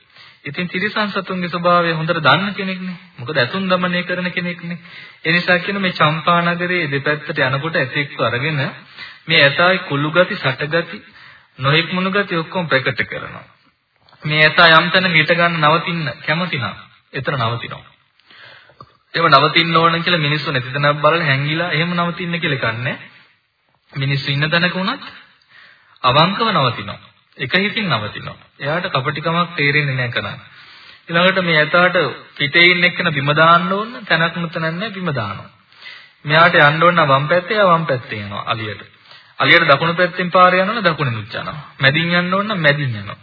ඉතින් තිරිසන් සතුන්ගේ ස්වභාවය හොඳට දන්න කෙනෙක්නේ. මොකද ඇතුන් দমনය කරන කෙනෙක්නේ. ඒ නිසා කියන මේ චම්පා නගරයේ දෙපැත්තට යනකොට ඇතෙක්ව අරගෙන මේ ඇතායි කුළු ගති, සට ගති, නොයෙක් මුණු ගති ඔක්කොම ප්‍රකට කරනවා. මේ ඇතා යම් තැන මිට ගන්න නවතින්න කැමති නම් එතන නවතිනවා. එහෙම නවතින්න ඕන කියලා මිනිස්සු නැතිතනක් බලලා හැංගිලා එහෙම නවතින්න කියලා කන්නේ. මිනිස්සු ඉන්න තැනක වුණත් අවංකව නවතිනවා. එක හිතින් නවතිනවා. එයාට කපටිකමක් තේරෙන්නේ නැහැ කරන්නේ. ඊළඟට මේ ඇතාට පිටේ ඉන්න එක්කන බිම දාන්න ඕන තැනක් නැතනන්නේ බිම දානවා. මෙයාට යන්න ඕන වම් පැත්තේ යා වම් පැත්තේ යනවා අලියට. අලියට දකුණු පැත්තෙන් පාර යනවනම් දකුණෙනුත් යනවා. මැදින් යන්න ඕන නම් මැදින් යනවා.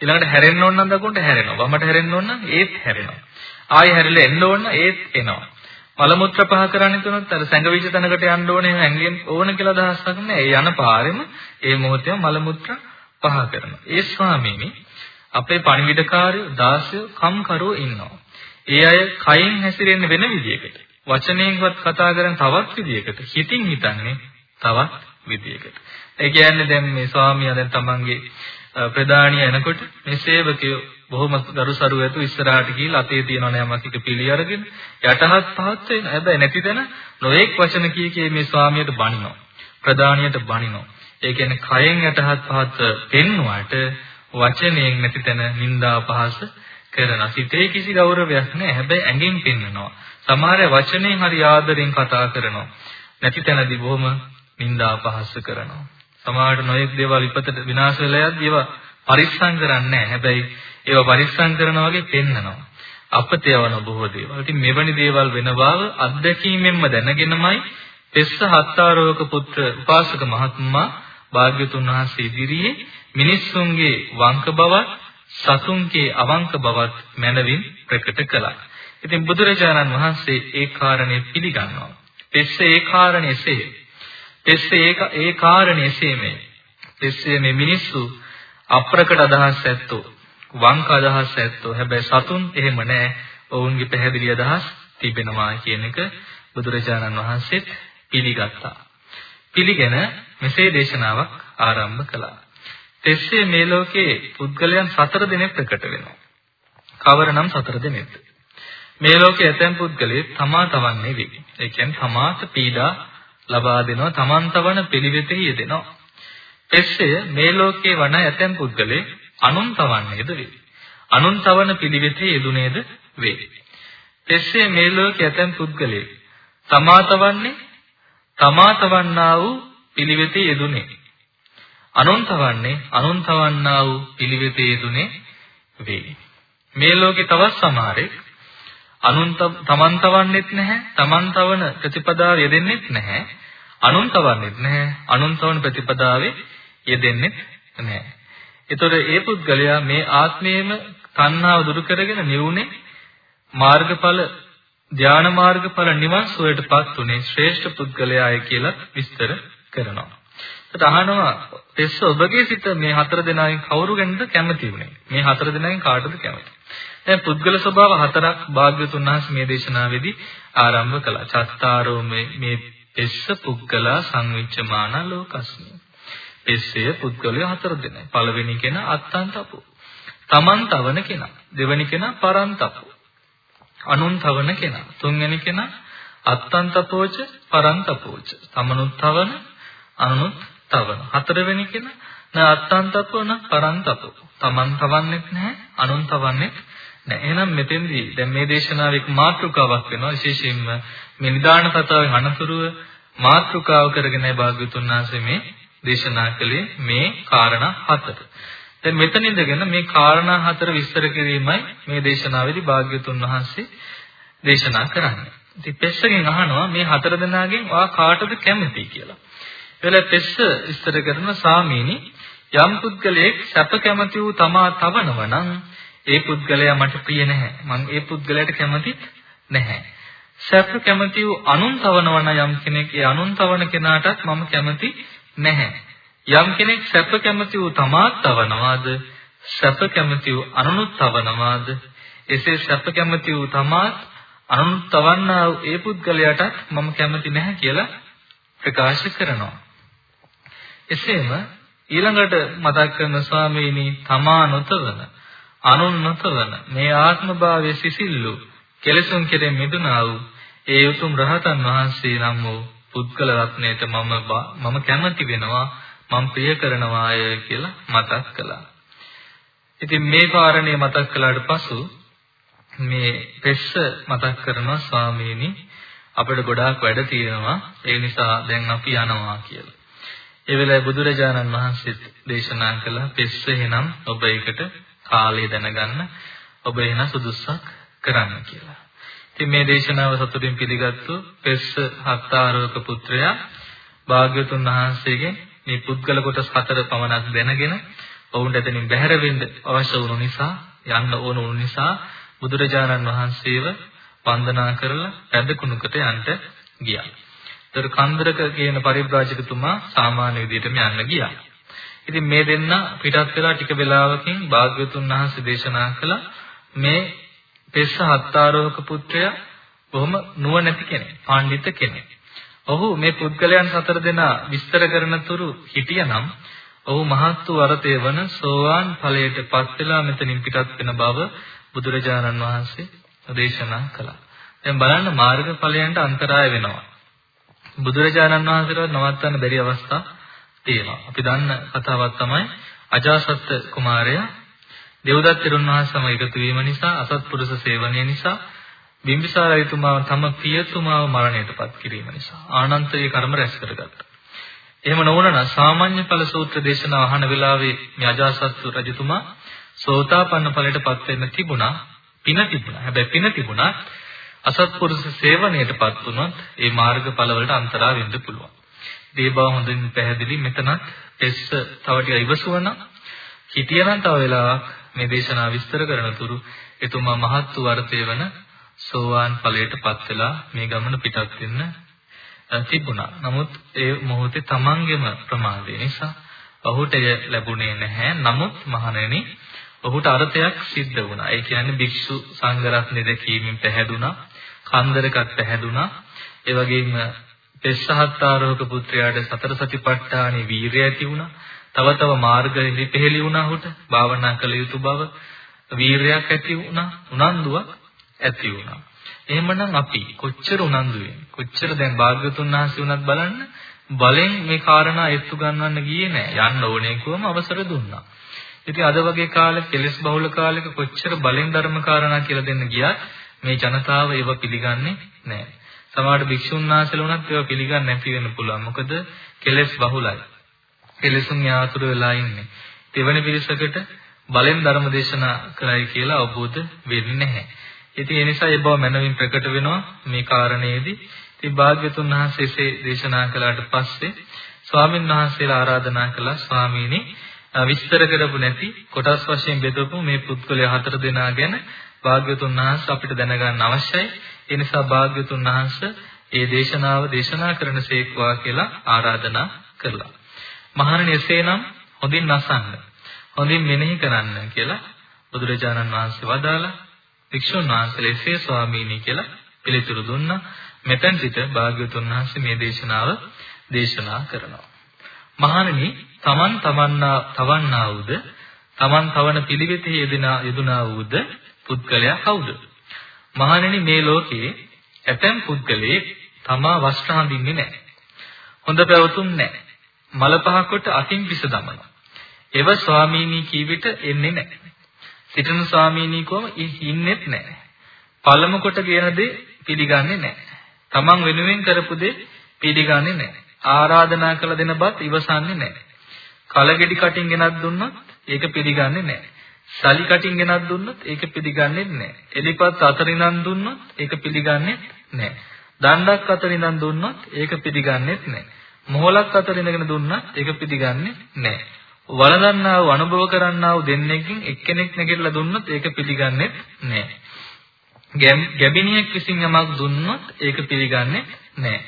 ඊළඟට හැරෙන්න ඕන නම් දකුණට හැරෙනවා. වමට හැරෙන්න ඕන නම් ඒත් හැරෙනවා. ආයෙ හැරිලා එන්න ඕන ඒත් එනවා. මල මුත්‍ර පහ කරන්නේ තුනත් අර සැඟවිච්ච තැනකට යන්න ඕනේ ඇඟෙන් ඕන කියලා අදහසක් නැහැ. ඒ යන පාරෙම ඒ මොහොතේම මල මුත්‍ර පහ කරනවා. ඒ ස්වාමීනි අපේ පණිවිඩකාරයෝ දාසයෝ කම්කරෝ ඉන්නවා. ඒ අය කයින් හැසිරෙන්න වෙන විදියකට. වචනයෙන්වත් කතා කරන තවත් විදියකට. හිතින් හිතන්නේ තවත් විදියකට. ඒ කියන්නේ දැන් මේ ස්වාමියා දැන් තමන්ගේ ප්‍රධානිය එනකොට මේ සේවකයෝ බොහොම දරුසරු ඇතු ඉස්සරහට ගිහිල්ලා අතේ තියෙන නෑමක් එක පිළි අරගෙන යටහත් පහත් වෙන. හැබැයි නැතිදැන නොඑක් වචන කී කී මේ ස්වාමියට බනිනවා. ප්‍රදානියට බනිනවා. ඒ කියන්නේ කයෙන් යටහත් පහත් පෙන්නුවාට වචනයෙන් නැතිදැන නිନ୍ଦා පහස කරන සිතේ කිසි ගෞරවයක් නෑ හැබැයි ඇඟෙන් පෙන්නනවා සමහර වචනයෙන් හරි ආදරෙන් කතා කරනවා. නැතිදැනදී බොහොම නිନ୍ଦා පහස කරනවා. සමහරට නොඑක් දේවල් විපතට විනාශ වෙලා යද්දී ඒවා පරිස්සම් කරන්නේ නැහැ. හැබැයි ඒවා පරිස්සම් කරනවා වගේ පෙන්නනවා. අපත යවන බොහෝ දේවල්. ඉතින් මෙවැනි දේවල් වෙන බව අත්දැකීමෙන්ම දැනගෙනමයි පෙස්ස හත්තාරෝක පුත්‍ර උපාසක මහත්මයා භාග්‍යතුන් වහන්සේ ඉදිරියේ මිනිස්සුන්ගේ වංක බවත් සතුන්ගේ අවංක බවත් මනවින් ප්‍රකට කළා. ඉතින් බුදුරජාණන් වහන්සේ ඒ කාරණය පිළිගන්නවා. පෙස්ස ඒ කාරණේ එසේ තෙස්සේ ඒක ඒ කාරණේ එසේමයි. තෙස්සේ මේ මිනිස්සු අප්‍රකට අදහස් ඇත්තෝ, වංක අදහස් ඇත්තෝ. හැබැයි සතුන් එහෙම නැහැ. ඔවුන්ගේ පැහැදිලි අදහස් තිබෙනවා කියන එක බුදුරජාණන් වහන්සේත් පිළිගත්තා. පිළිගෙන මෙසේ දේශනාවක් ආරම්භ කළා. තෙස්සේ මේ ලෝකේ පුද්ගලයන් සතර දෙනෙක් ප්‍රකට වෙනවා. කවරනම් සතර දෙනෙක්ද? මේ ලෝකයේ ඇතැම් පුද්ගලයෙක් තමා තවන්නේ වෙයි. ඒ කියන්නේ තමාට පීඩා ලබා දෙනවා තමන් තවන පිළිවෙතෙහි යෙදෙනවා. එසේ මේ ලෝකේ වන ඇතැම් පුද්ගලේ අනුන් තවන්නේද වේ. අනුන් තවන පිළිවෙතේ යෙදුනේද වේ. එසේ මේ ලෝකේ ඇතැම් පුද්ගලේ තමා තවන්නේ තමා තවන්නා වූ පිළිවෙතේ යෙදුනේ. අනුන් තවන්නේ අනුන් තවන්නා වූ පිළිවෙතේ යෙදුනේ වේ. මේ ලෝකේ තවත් සමහරෙක් අනුන් තමන් තවන්නෙත් නැහැ තමන් තවන ප්‍රතිපදාව යෙදෙන්නෙත් නැහැ අනුන් තවන්නෙත් නැහැ අනුන් තවන ප්‍රතිපදාවේ යෙදෙන්නෙත් නැහැ එතකොට ඒ පුද්ගලයා මේ ආත්මයේම තණ්හාව දුරු කරගෙන නිවුනේ මාර්ගඵල ධානා මාර්ගඵල නිවන් සුවයටපත් උනේ ශ්‍රේෂ්ඨ පුද්ගලයාය කියලා විස්තර කරනවා. ඒත් අහනවා තෙස්ස ඔබගේ සිත මේ හතර දෙනාගෙන් කවුරු ගැනද කැමති උනේ? මේ හතර දෙනාගෙන් කාටද කැමති? දැන් පුද්ගල ස්වභාව හතරක් භාග්‍යතුන් වහන්සේ මේ දේශනාවේදී ආරම්භ කළා. චත්තාරෝ මේ මේ පෙස්ස පුද්ගලා සංවිච්ඡමාන ලෝකස්මි. පෙස්සය පුද්ගලයා හතර දෙනයි. පළවෙනි කෙනා අත්තන්තපෝ. තමන් තවන කෙනා. දෙවෙනි කෙනා පරන්තපෝ. අනුන් තවන කෙනා. තුන්වෙනි කෙනා අත්තන්තපෝච පරන්තපෝච. තමනුත් තවන අනුනුත් තවන. හතරවෙනි කෙනා න අත්තන්තපෝ න පරන්තපෝ. තමන් තවන්නෙත් නැහැ අනුන් තවන්නෙත් නෑ එහෙනම් මෙතෙන්දී දැන් මේ දේශනාවේ එක් මාතෘකාවක් වෙනවා විශේෂයෙන්ම මේ නිදාන කතාවෙන් අනතුරුව මාතෘකාව කරගෙනයි භාග්‍යතුන් වහන්සේ මේ දේශනා කළේ මේ කාරණා හතර. දැන් මෙතන ඉඳගෙන මේ කාරණා හතර විස්තර කිරීමයි මේ දේශනාවේදී භාග්‍යතුන් වහන්සේ දේශනා කරන්නේ. ඉතින් පෙස්සගෙන් අහනවා මේ හතර දෙනාගෙන් ඔයා කාටද කැමති කියලා. එතකොට පෙස්ස විස්තර කරන සාමීනි යම් පුද්ගලයෙක් සැප කැමති වූ තමා තවනව නම් ඒ පුද්ගලයා මට ප්‍රිය නැහැ. මං ඒ පුද්ගලයාට කැමති නැහැ. සැප කැමති වූ අනුන් තවනවන යම් කෙනෙක් ඒ අනුන් තවන කෙනාටත් මම කැමති නැහැ. යම් කෙනෙක් සැප කැමති වූ තමාත් තවනවාද සැප කැමති වූ අනුනුත් තවනවාද එසේ සැප කැමති වූ තමාත් අනුනුත් තවන්නා වූ ඒ පුද්ගලයාටත් මම කැමති නැහැ කියලා ප්‍රකාශ කරනවා. එසේම ඊළඟට මතක් කරන ස්වාමීනි තමා නොතවන අනුන් නොතවන මේ ආත්ම භාවයේ සිසිල්ලු කෙලසුන් කෙරෙන් මිදුණා වූ ඒ උතුම් රහතන් වහන්සේ නම් වූ පුද්ගල රත්නයට මම මම කැමති වෙනවා මම ප්‍රිය කරනවාය කියලා මතක් කළා. ඉතින් මේ කාරණේ මතක් කළාට පසු මේ පෙස්ස මතක් කරනවා ස්වාමීනි අපිට ගොඩාක් වැඩ තියෙනවා ඒ නිසා දැන් අපි යනවා කියලා. ඒ වෙලාවේ බුදුරජාණන් වහන්සේ දේශනා කළ පෙස්ස එහෙනම් ඔබ ඒකට කාලය දැනගන්න ඔබ එහෙනම් සුදුස්සක් කරන්න කියලා. ඉතින් මේ දේශනාව සතුටින් පිළිගත්තු පෙස්ස හත්තාරෝක පුත්‍රයා භාග්‍යතුන් වහන්සේගෙන් මේ පුද්ගල කොටස් හතර පමණක් දැනගෙන ඔවුන්ට එතනින් බැහැර වෙන්න අවශ්‍ය වුණු නිසා යන්න ඕන වුණු නිසා බුදුරජාණන් වහන්සේව වන්දනා කරලා පැදකුණුකට යන්න ගියා. ඒතර කන්දරක කියන පරිබ්‍රාජකතුමා සාමාන්‍ය විදිහටම යන්න ගියා. ඉතින් මේ දෙන්න පිටත් වෙලා ටික වෙලාවකින් භාග්‍යවතුන් වහන්සේ දේශනා කළ මේ පෙස්ස හත්තාරෝහක පුත්‍රයා බොහොම නුවණැති කෙනෙක්, පඬිත කෙනෙක්. ඔහු මේ පුද්ගලයන් හතර දෙනා විස්තර කරන තුරු හිටියනම් ඔහු මහත් වූ අරතේ වන සෝවාන් ඵලයට පත් වෙලා මෙතනින් පිටත් වෙන බව බුදුරජාණන් වහන්සේ දේශනා කළා. දැන් බලන්න මාර්ග ඵලයන්ට අන්තරාය වෙනවා. බුදුරජාණන් වහන්සේට නවත්තන්න බැරි අවස්ථා තියෙනවා. අපි දන්න කතාවක් තමයි අජාසත් කුමාරයා දෙව්දත් තෙරුන් වහන්සේම එකතු වීම නිසා අසත්පුරුෂ සේවනය නිසා බිම්බිසාර රජතුමාව තම පියතුමාව මරණයටපත් කිරීම නිසා ආනන්තයේ කර්ම රැස් කරගත්තා. එහෙම නොවුනනම් සාමාන්‍ය ඵල සූත්‍ර දේශනාව අහන වෙලාවේ මේ අජාසත් රජතුමා සෝතාපන්න ඵලයටපත් වෙන්න තිබුණා. පින තිබුණා. හැබැයි පින තිබුණා අසත්පුරුෂ සේවනයටපත් වුණොත් ඒ මාර්ගඵල වලට අන්තරා වෙන්න පුළුවන්. ඒ බව හොඳින් පැහැදිලි මෙතනත් එස් තව ටික ඉවසුවනම් හිටියනම් තව වෙලාවක් මේ දේශනාව විස්තර කරන තුරු එතුමා මහත් වූ අර්ථය වන සෝවාන් ඵලයටපත් වෙලා මේ ගමන පිටත් වෙන්න තිබුණා. නමුත් ඒ මොහොතේ තමන්ගේම ප්‍රමාදය නිසා ඔහුට එය ලැබුණේ නැහැ. නමුත් මහණෙනි ඔහුට අර්ථයක් සිද්ධ වුණා. ඒ කියන්නේ භික්ෂු සංඝරත්නය දැකීමෙන් පැහැදුනා. කන්දරකත් පැහැදුනා. ඒ වගේම පෙස්සහත්තාරෝක පුත්‍රයාට සතර සතිපට්ඨානේ වීරිය ඇති වුණා. තව තව මාර්ග ලිපෙහෙලි වුණා ඔහුට. භාවනා කළ යුතු බව වීරියක් ඇති වුණා. උනන්දුවක් ඇති වුණා. එහෙමනම් අපි කොච්චර උනන්දු කොච්චර දැන් භාග්‍යතුන් වහන්සේ උනත් බලන්න බලෙන් මේ කාරණා එත්තු ගන්නවන්න ගියේ නෑ. යන්න ඕනේ කොහොම අවසර දුන්නා. ඉතින් අද වගේ කාලෙක කෙලස් බහුල කාලෙක කොච්චර බලෙන් ධර්ම කාරණා කියලා දෙන්න ගියත් මේ ජනතාව ඒව පිළිගන්නේ නෑ. සමහර භික්ෂුන් වහන්සේලා උනත් ඒව පිළිගන්නේ නැති වෙන්න පුළුවන්. මොකද කෙලස් බහුලයි. කෙලසුන් යාතුරු වෙලා ඉන්නේ. දෙවන පිරිසකට බලෙන් ධර්ම දේශනා කරයි කියලා අවබෝධ වෙන්නේ නැහැ. ඉතින් ඒ නිසා ඒ බව මනමින් ප්‍රකට වෙනවා මේ කාරණේදී. ඉතින් භාග්‍යතුන් වහන්සේසේ දේශනා කළාට පස්සේ ස්වාමින් වහන්සේලා ආරාධනා කළා ස්වාමීනි විස්තර කරපු නැති කොටස් වශයෙන් බෙදපු මේ පුත්කලයා හතර දෙනා ගැන භාග්‍යතුන් වහන්සේ අපිට දැනගන්න අවශ්‍යයි. ඒ නිසා භාග්‍යතුන් වහන්සේ ඒ දේශනාව දේශනා කරන සේක්වා කියලා ආරාධනා කළා. මහණෙනි එසේනම් හොඳින් අසන්න. හොඳින් මෙනෙහි කරන්න කියලා බුදුරජාණන් වහන්සේ වදාලා වික්ෂුන් වහන්සේලා එසේ ස්වාමීනි කියලා පිළිතුරු දුන්නා. මෙතෙන් සිට භාග්‍යවතුන් වහන්සේ මේ දේශනාව දේශනා කරනවා. මහණෙනි, තමන් තමන්නා තවන්නා වූද, තමන් තවන පිළිවෙතේ යෙදෙනා යෙදුනා වූද පුද්ගලයා කවුද? මහණෙනි මේ ලෝකේ ඇතැම් පුද්ගලයේ තමා වස්ත්‍ර හඳින්නේ නැහැ. හොඳ පැවතුම් නැහැ. මල පහ කොට අතින් පිස දමනවා. එව ස්වාමීනි කීවිට එන්නේ නැහැ. සිටින ස්වාමීනි කොම ඉන්නෙත් නැහැ. පළමු කොට කියන දේ පිළිගන්නේ නැහැ. තමන් වෙනුවෙන් කරපු දේ පිළිගන්නේ නැහැ. ආරාධනා කළ දෙන බත් ඉවසන්නේ නැහැ. කලගෙඩි කටින් ගෙනත් දුන්නොත් ඒක පිළිගන්නේ නැහැ. සලි කටින් ගෙනත් දුන්නොත් ඒක පිළිගන්නේ නැහැ. එලිපත් අතරින්නම් දුන්නොත් ඒක පිළිගන්නේ නැහැ. දණ්ඩක් අතර ඉඳන් දුන්නොත් ඒක පිළිගන්නේත් නැහැ. මොහොලක් අතර ඉඳගෙන දුන්නත් ඒක පිළිගන්නේ නැහැ. වළඳන්නා වූ අනුභව කරන්නා වූ දෙන්නෙක්ගෙන් එක්කෙනෙක් නැගිටලා දුන්නොත් ඒක පිළිගන්නේ නැහැ. ගැබිනියෙක් විසින් යමක් දුන්නොත් ඒක පිළිගන්නේ නැහැ.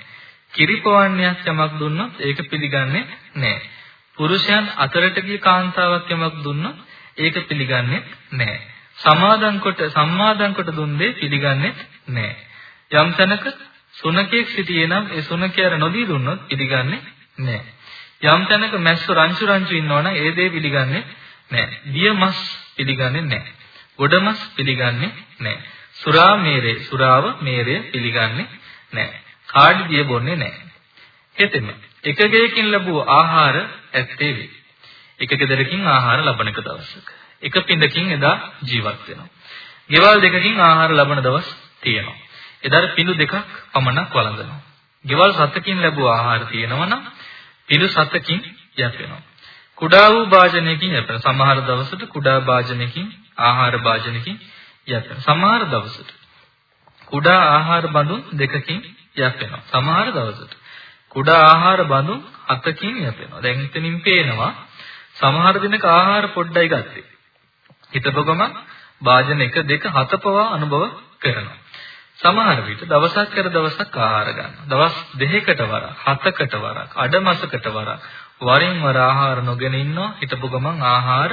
කිරිපවන්නයක් යමක් දුන්නොත් ඒක පිළිගන්නේ නැහැ. පුරුෂයන් අතරට ගිය කාන්තාවක් යමක් දුන්නොත් ඒක පිළිගන්නේ නැහැ. සමාදන් කොට සම්මාදන් කොට දුන් දේ පිළිගන්නේ නැහැ. යම් තැනක සුනකෙක් සිටියේ නම් ඒ සුනකයාට නොදී දුන්නොත් පිළිගන්නේ නැහැ. යම් තැනක මැස්සු රංචු රංචු ඉන්නවනම් ඒ දේ පිළිගන්නේ නැහැ. දිය මස් පිළිගන්නේ නැහැ. ගොඩ මස් පිළිගන්නේ නැහැ. සුරා මේරේ සුරාව මේරය පිළිගන්නේ නැහැ. කාඩි දිය බොන්නේ නැහැ. එතෙම එක ගෙයකින් ලැබූ ආහාර ඇත්තේ වේ. එක ගෙදරකින් ආහාර ලබන එක දවසක. එක පින්දකින් එදා ජීවත් වෙනවා. ගෙවල් දෙකකින් ආහාර ලබන දවස් තියෙනවා. එදාට පිඬු දෙකක් පමණක් වළඳනවා. ගෙවල් සතකින් ලැබුව ආහාර තියෙනවා නම් පිඬු සතකින් යැපෙනවා. කුඩා වූ භාජනයකින් යැපෙන. සමහර දවසට කුඩා භාජනයකින් ආහාර භාජනයකින් යැපෙන. සමහර දවසට කුඩා ආහාර බඳුන් දෙකකින් යැපෙනවා. සමහර දවසට කුඩා ආහාර බඳුන් හතකින් යැපෙනවා. දැන් එතනින් පේනවා සමහර දිනක ආහාර පොඩ්ඩයි ගත්තේ. හිතපු ගමන් භාජන 1 2 7 පවා අනුභව කරනවා. සමහර විට දවසක් කර දවසක් ආහාර ගන්නවා. දවස් දෙකකට වරක්, හතකට වරක්, අඩමසකට වරක් වරින් වර ආහාර නොගෙන ඉන්නවා. හිතපු ගමන් ආහාර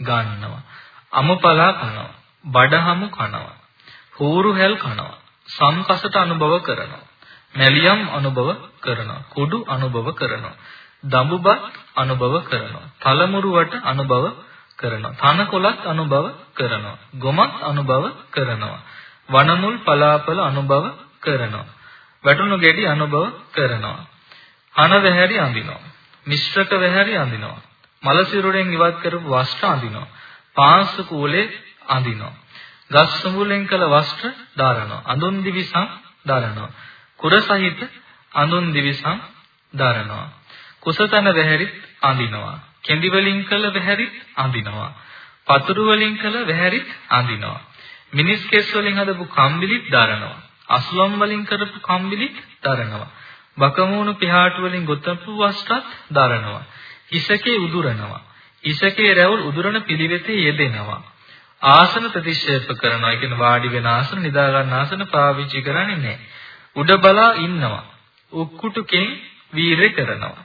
ගන්නවා. අමුපලා කනවා. බඩහමු කනවා. හූරු හැල් කනවා. සංකසට අනුභව කරනවා. මැලියම් අනුභව කරනවා. කුඩු අනුභව කරනවා. දඹුබත් අනුභව කරනවා. තලමුරුවට අනුභව කරනවා. තනකොළත් අනුභව කරනවා. ගොමත් අනුභව කරනවා. වනමුල් පලාපල අනුභව කරනවා. වැටුණු ගෙඩි අනුභව කරනවා. හන වැහැරි අඳිනවා. මිශ්‍රක වැහැරි අඳිනවා. මල සිරුරෙන් ඉවත් කරපු වස්ත්‍ර අඳිනවා. පාංශ කූලේ අඳිනවා. ගස් සුඹුලෙන් කළ වස්ත්‍ර දාරනවා. අඳුන් දිවිසම් දාරනවා. කුර සහිත අඳුන් දිවිසම් දාරනවා. කුසතන වැහැරිත් අඳිනවා. කෙඳි වලින් කළ වැහැරිත් අඳිනවා. පතුරු වලින් කළ වැහැරිත් අඳිනවා. මිනිස් කෙස් වලින් හදපු කම්බිලිත් දරනවා. අස්ලම් වලින් කරපු කම්බිලිත් දරනවා. බකමූණු පිහාටු වලින් ගොතපු වස්ත්‍රත් දරනවා. ඉසකේ උදුරනවා. ඉසකේ රැවුල් උදුරන පිළිවෙතේ යෙදෙනවා. ආසන ප්‍රතික්ෂේප කරනවා. ඒ කියන්නේ වාඩි වෙන ආසන, නිදා ගන්න ආසන පාවිච්චි කරන්නේ නැහැ. උඩ බලා ඉන්නවා. උක්කුටුකෙන් වීරය කරනවා.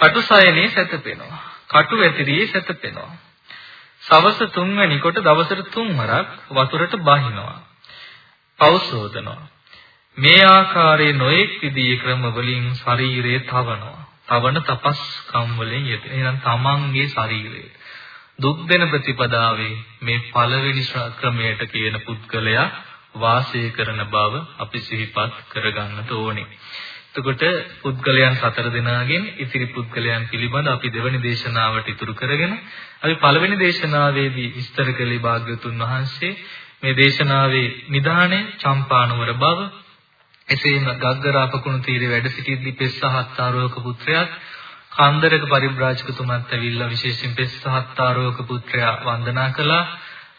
කටු සයනේ සැතපෙනවා. කටු ඇතිරියේ සැතපෙනවා. සවස 3 වෙනි කොට දවසට 3 වරක් වතුරට බහිනවා. පෞසෝදනවා. මේ ආකාරයේ නොඑක් විදිහේ ක්‍රම වලින් ශරීරය තවනවා. තවන තපස් කම් වලින් යෙදෙන. එහෙනම් තමන්ගේ ශරීරය දුක් දෙන ප්‍රතිපදාවේ මේ පළවෙනි ක්‍රමයට කියන පුද්ගලයා වාසය කරන බව අපි සිහිපත් කරගන්නට ඕනේ. එතකොට පුද්ගලයන් සතර දෙනාගෙන් ඉතිරි පුද්ගලයන් පිළිබඳ අපි දෙවැනි දේශනාවට ඉතුරු කරගෙන අපි පළවෙනි දේශනාවේදී විස්තර කළේ භාග්‍යතුන් වහන්සේ මේ දේශනාවේ නිදාණය චම්පානුවර බව එසේම ගග්ගරා පකුණු තීරේ වැඩ සිටිද්දී පෙස්සහත්තාරෝක පුත්‍රයාත් කන්දරක පරිබ්‍රාජකතුමත් ඇවිල්ලා විශේෂයෙන් පෙස්සහත්තාරෝක පුත්‍රයා වන්දනා කළා.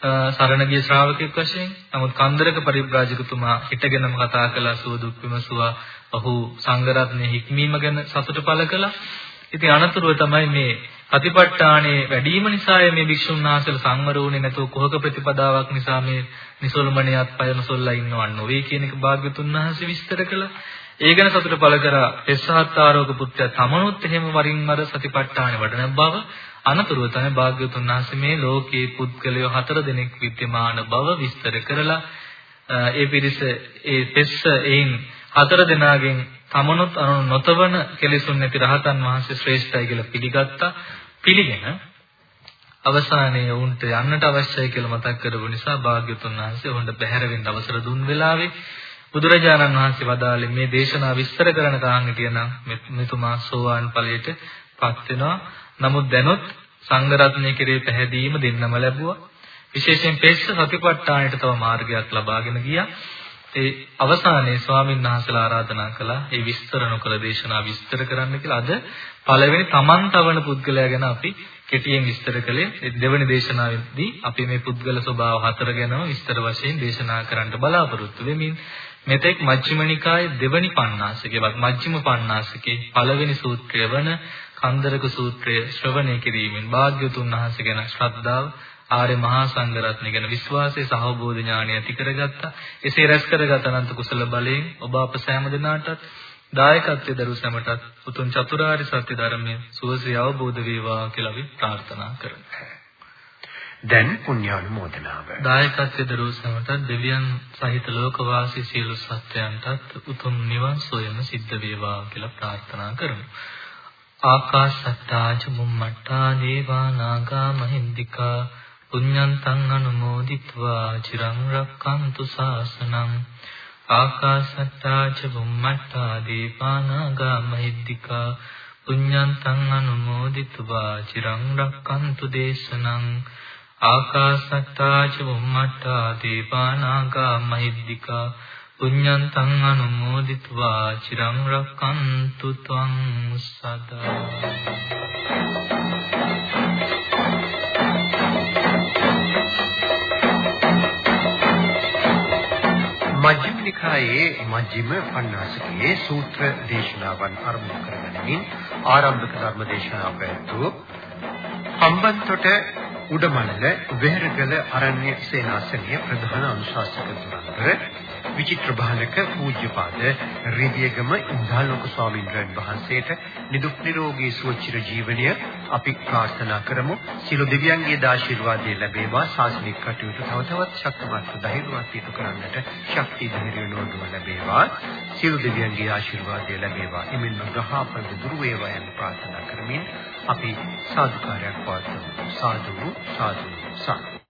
සරණ ගිය ශ්‍රාවකෙක් වශයෙන් නමුත් කන්දරක පරිබ්‍රාජකතුමා හිටගෙනම කතා කළා සුව දුක් විමසුවා ඔහු සංඝරත්නයේ හික්මීම ගැන සතුට පළ කළා. ඉතින් අනතුරුව තමයි මේ අතිපට්ඨානේ වැඩිම නිසා මේ භික්ෂුන් වහන්සේලා සංවර වුණේ නැතුව කොහක ප්‍රතිපදාවක් නිසා මේ නිසල්මණියත් පයමසොල්ලා ඉන්නවන් නොවේ කියන එක භාග්‍යතුන් වහන්සේ විස්තර කළා. ඒ ගැන සතුට පළ කරා එස්සහත් ආරෝග පුත්‍රයා තමනුත් එහෙම වරින් වර සතිපට්ඨානේ වඩන බව අනතුරුව තමයි භාග්‍යතුන් වහන්සේ මේ ලෝකේ පුද්ගලයෝ හතර දෙනෙක් විද්‍යමාන බව විස්තර කරලා ඒ පිරිස ඒ පෙස්ස එයින් හතර දෙනාගෙන් තමනුත් අනු නොතවන කෙලෙසුන් නැති රහතන් වහන්සේ ශ්‍රේෂ්ඨයි කියලා පිළිගත්තා. පිළිගෙන අවසානයේ වුන්ට යන්නට අවශ්‍යයි කියලා මතක් කරපු නිසා භාග්‍යතුන් වහන්සේ වුන්ට බැහැර වෙන්න අවසර දුන් වෙලාවේ බුදුරජාණන් වහන්සේ වදාළේ මේ දේශනාව විස්තර කරන තාන් හිටියනම් මෙතුමා සෝවාන් ඵලයට පත් වෙනවා. නමුත් දැනොත් සංඝ රත්නයේ කෙරේ පැහැදීම දෙන්නම ලැබුවා. විශේෂයෙන් පෙස්ස සතිපට්ඨානයට තව මාර්ගයක් ලබාගෙන ගියා. ඒ අවසානයේ ස්වාමීන් වහන්සේලා ආරාධනා කළා ඒ විස්තර නොකළ දේශනා විස්තර කරන්න කියලා. අද පළවෙනි තමන් තවන පුද්ගලයා ගැන අපි කෙටියෙන් විස්තර කළේ. දෙවෙනි දේශනාවේදී අපි මේ පුද්ගල ස්වභාව හතර ගැන විස්තර වශයෙන් දේශනා කරන්න බලාපොරොත්තු වෙමින් මෙතෙක් මජ්ක්‍ධිම නිකායේ දෙවනි පණ්ණාසකේවත් මජ්ක්‍ධිම පණ්ණාසකේ පළවෙනි සූත්‍රය වන කන්දරක සූත්‍රය ශ්‍රවණය කිරීමෙන් භාග්‍යවතුන් වහන්සේ ගැන ශ්‍රද්ධාව ආර්ය මහා සංඝරත්නය ගැන විශ්වාසය සහ අවබෝධ ඥානය ඇති කරගත්තා. එසේ රැස් කරගත් අනන්ත කුසල බලයෙන් ඔබ අප සෑම දිනාටත් දායකත්වයේ දරු සැමටත් උතුම් චතුරාර්ය සත්‍ය ධර්මය සුවසේ අවබෝධ වේවා කියලා අපි ප්‍රාර්ථනා කරමු. දැන් පුණ්‍යානුමෝදනාව. දායකත්වයේ දරු සැමටත් දෙවියන් සහිත ලෝකවාසී සියලු සත්වයන්ටත් උතුම් නිවන් සොයම සිද්ධ වේවා කියලා ප්‍රාර්ථනා කරමු. ආකාශත්තා චුම්මට්ටා දේවා නාග මහින්దికා පුඤ්ඤන්තං අනුමෝදිත්වා චිරං රක්ඛන්තු සාසනං ආකාශත්තා චුම්මට්ටා දේවා නාග මහින්దికා පුඤ්ඤන්තං අනුමෝදිත්වා චිරං රක්ඛන්තු දේශනං ආකාශත්තා චුම්මට්ටා දේවා නාග මහින්దికා පුඤ්ඤන්තං අනුමෝදිත්වා චිරං රක්칸තු ත්වං සදා මජ්ක්‍ධිම නිකායේ මජ්ක්‍ධිම පඤ්ඤාසකයේ සූත්‍ර දේශනාවන් ආරම්භ කරගනිමින් ආරම්භක ධර්ම දේශනාව පැවැත්වූ හම්බන්තොට උඩමණල වෙහෙරගල අරණ්‍ය සේනාසනයේ ප්‍රධාන අනුශාසක දුරන්තර විචිත්‍ර භානක පූජ්‍යපාද රිදියගම ඉන්දාලෝක ස්වාමීන් වහන්සේට නිදුක් නිරෝගී සුව චිර ජීවනය අපි ප්‍රාර්ථනා කරමු. සියලු දෙවියන්ගේ ආශිර්වාදය ලැබේවා. ශාසනික කටයුතු තව තවත් ශක්තිමත් ධෛර්යවත් ඉටු කරන්නට ශක්තිය ධෛර්ය නෝදුව ලැබේවා. සියලු දෙවියන්ගේ ආශිර්වාදය ලැබේවා. එමෙන්ම ග්‍රහපද දුර වේවා යන ප්‍රාර්ථනා කරමින් අපි සාදුකාරයක් පවත්වමු. සාදු සාදු සාදු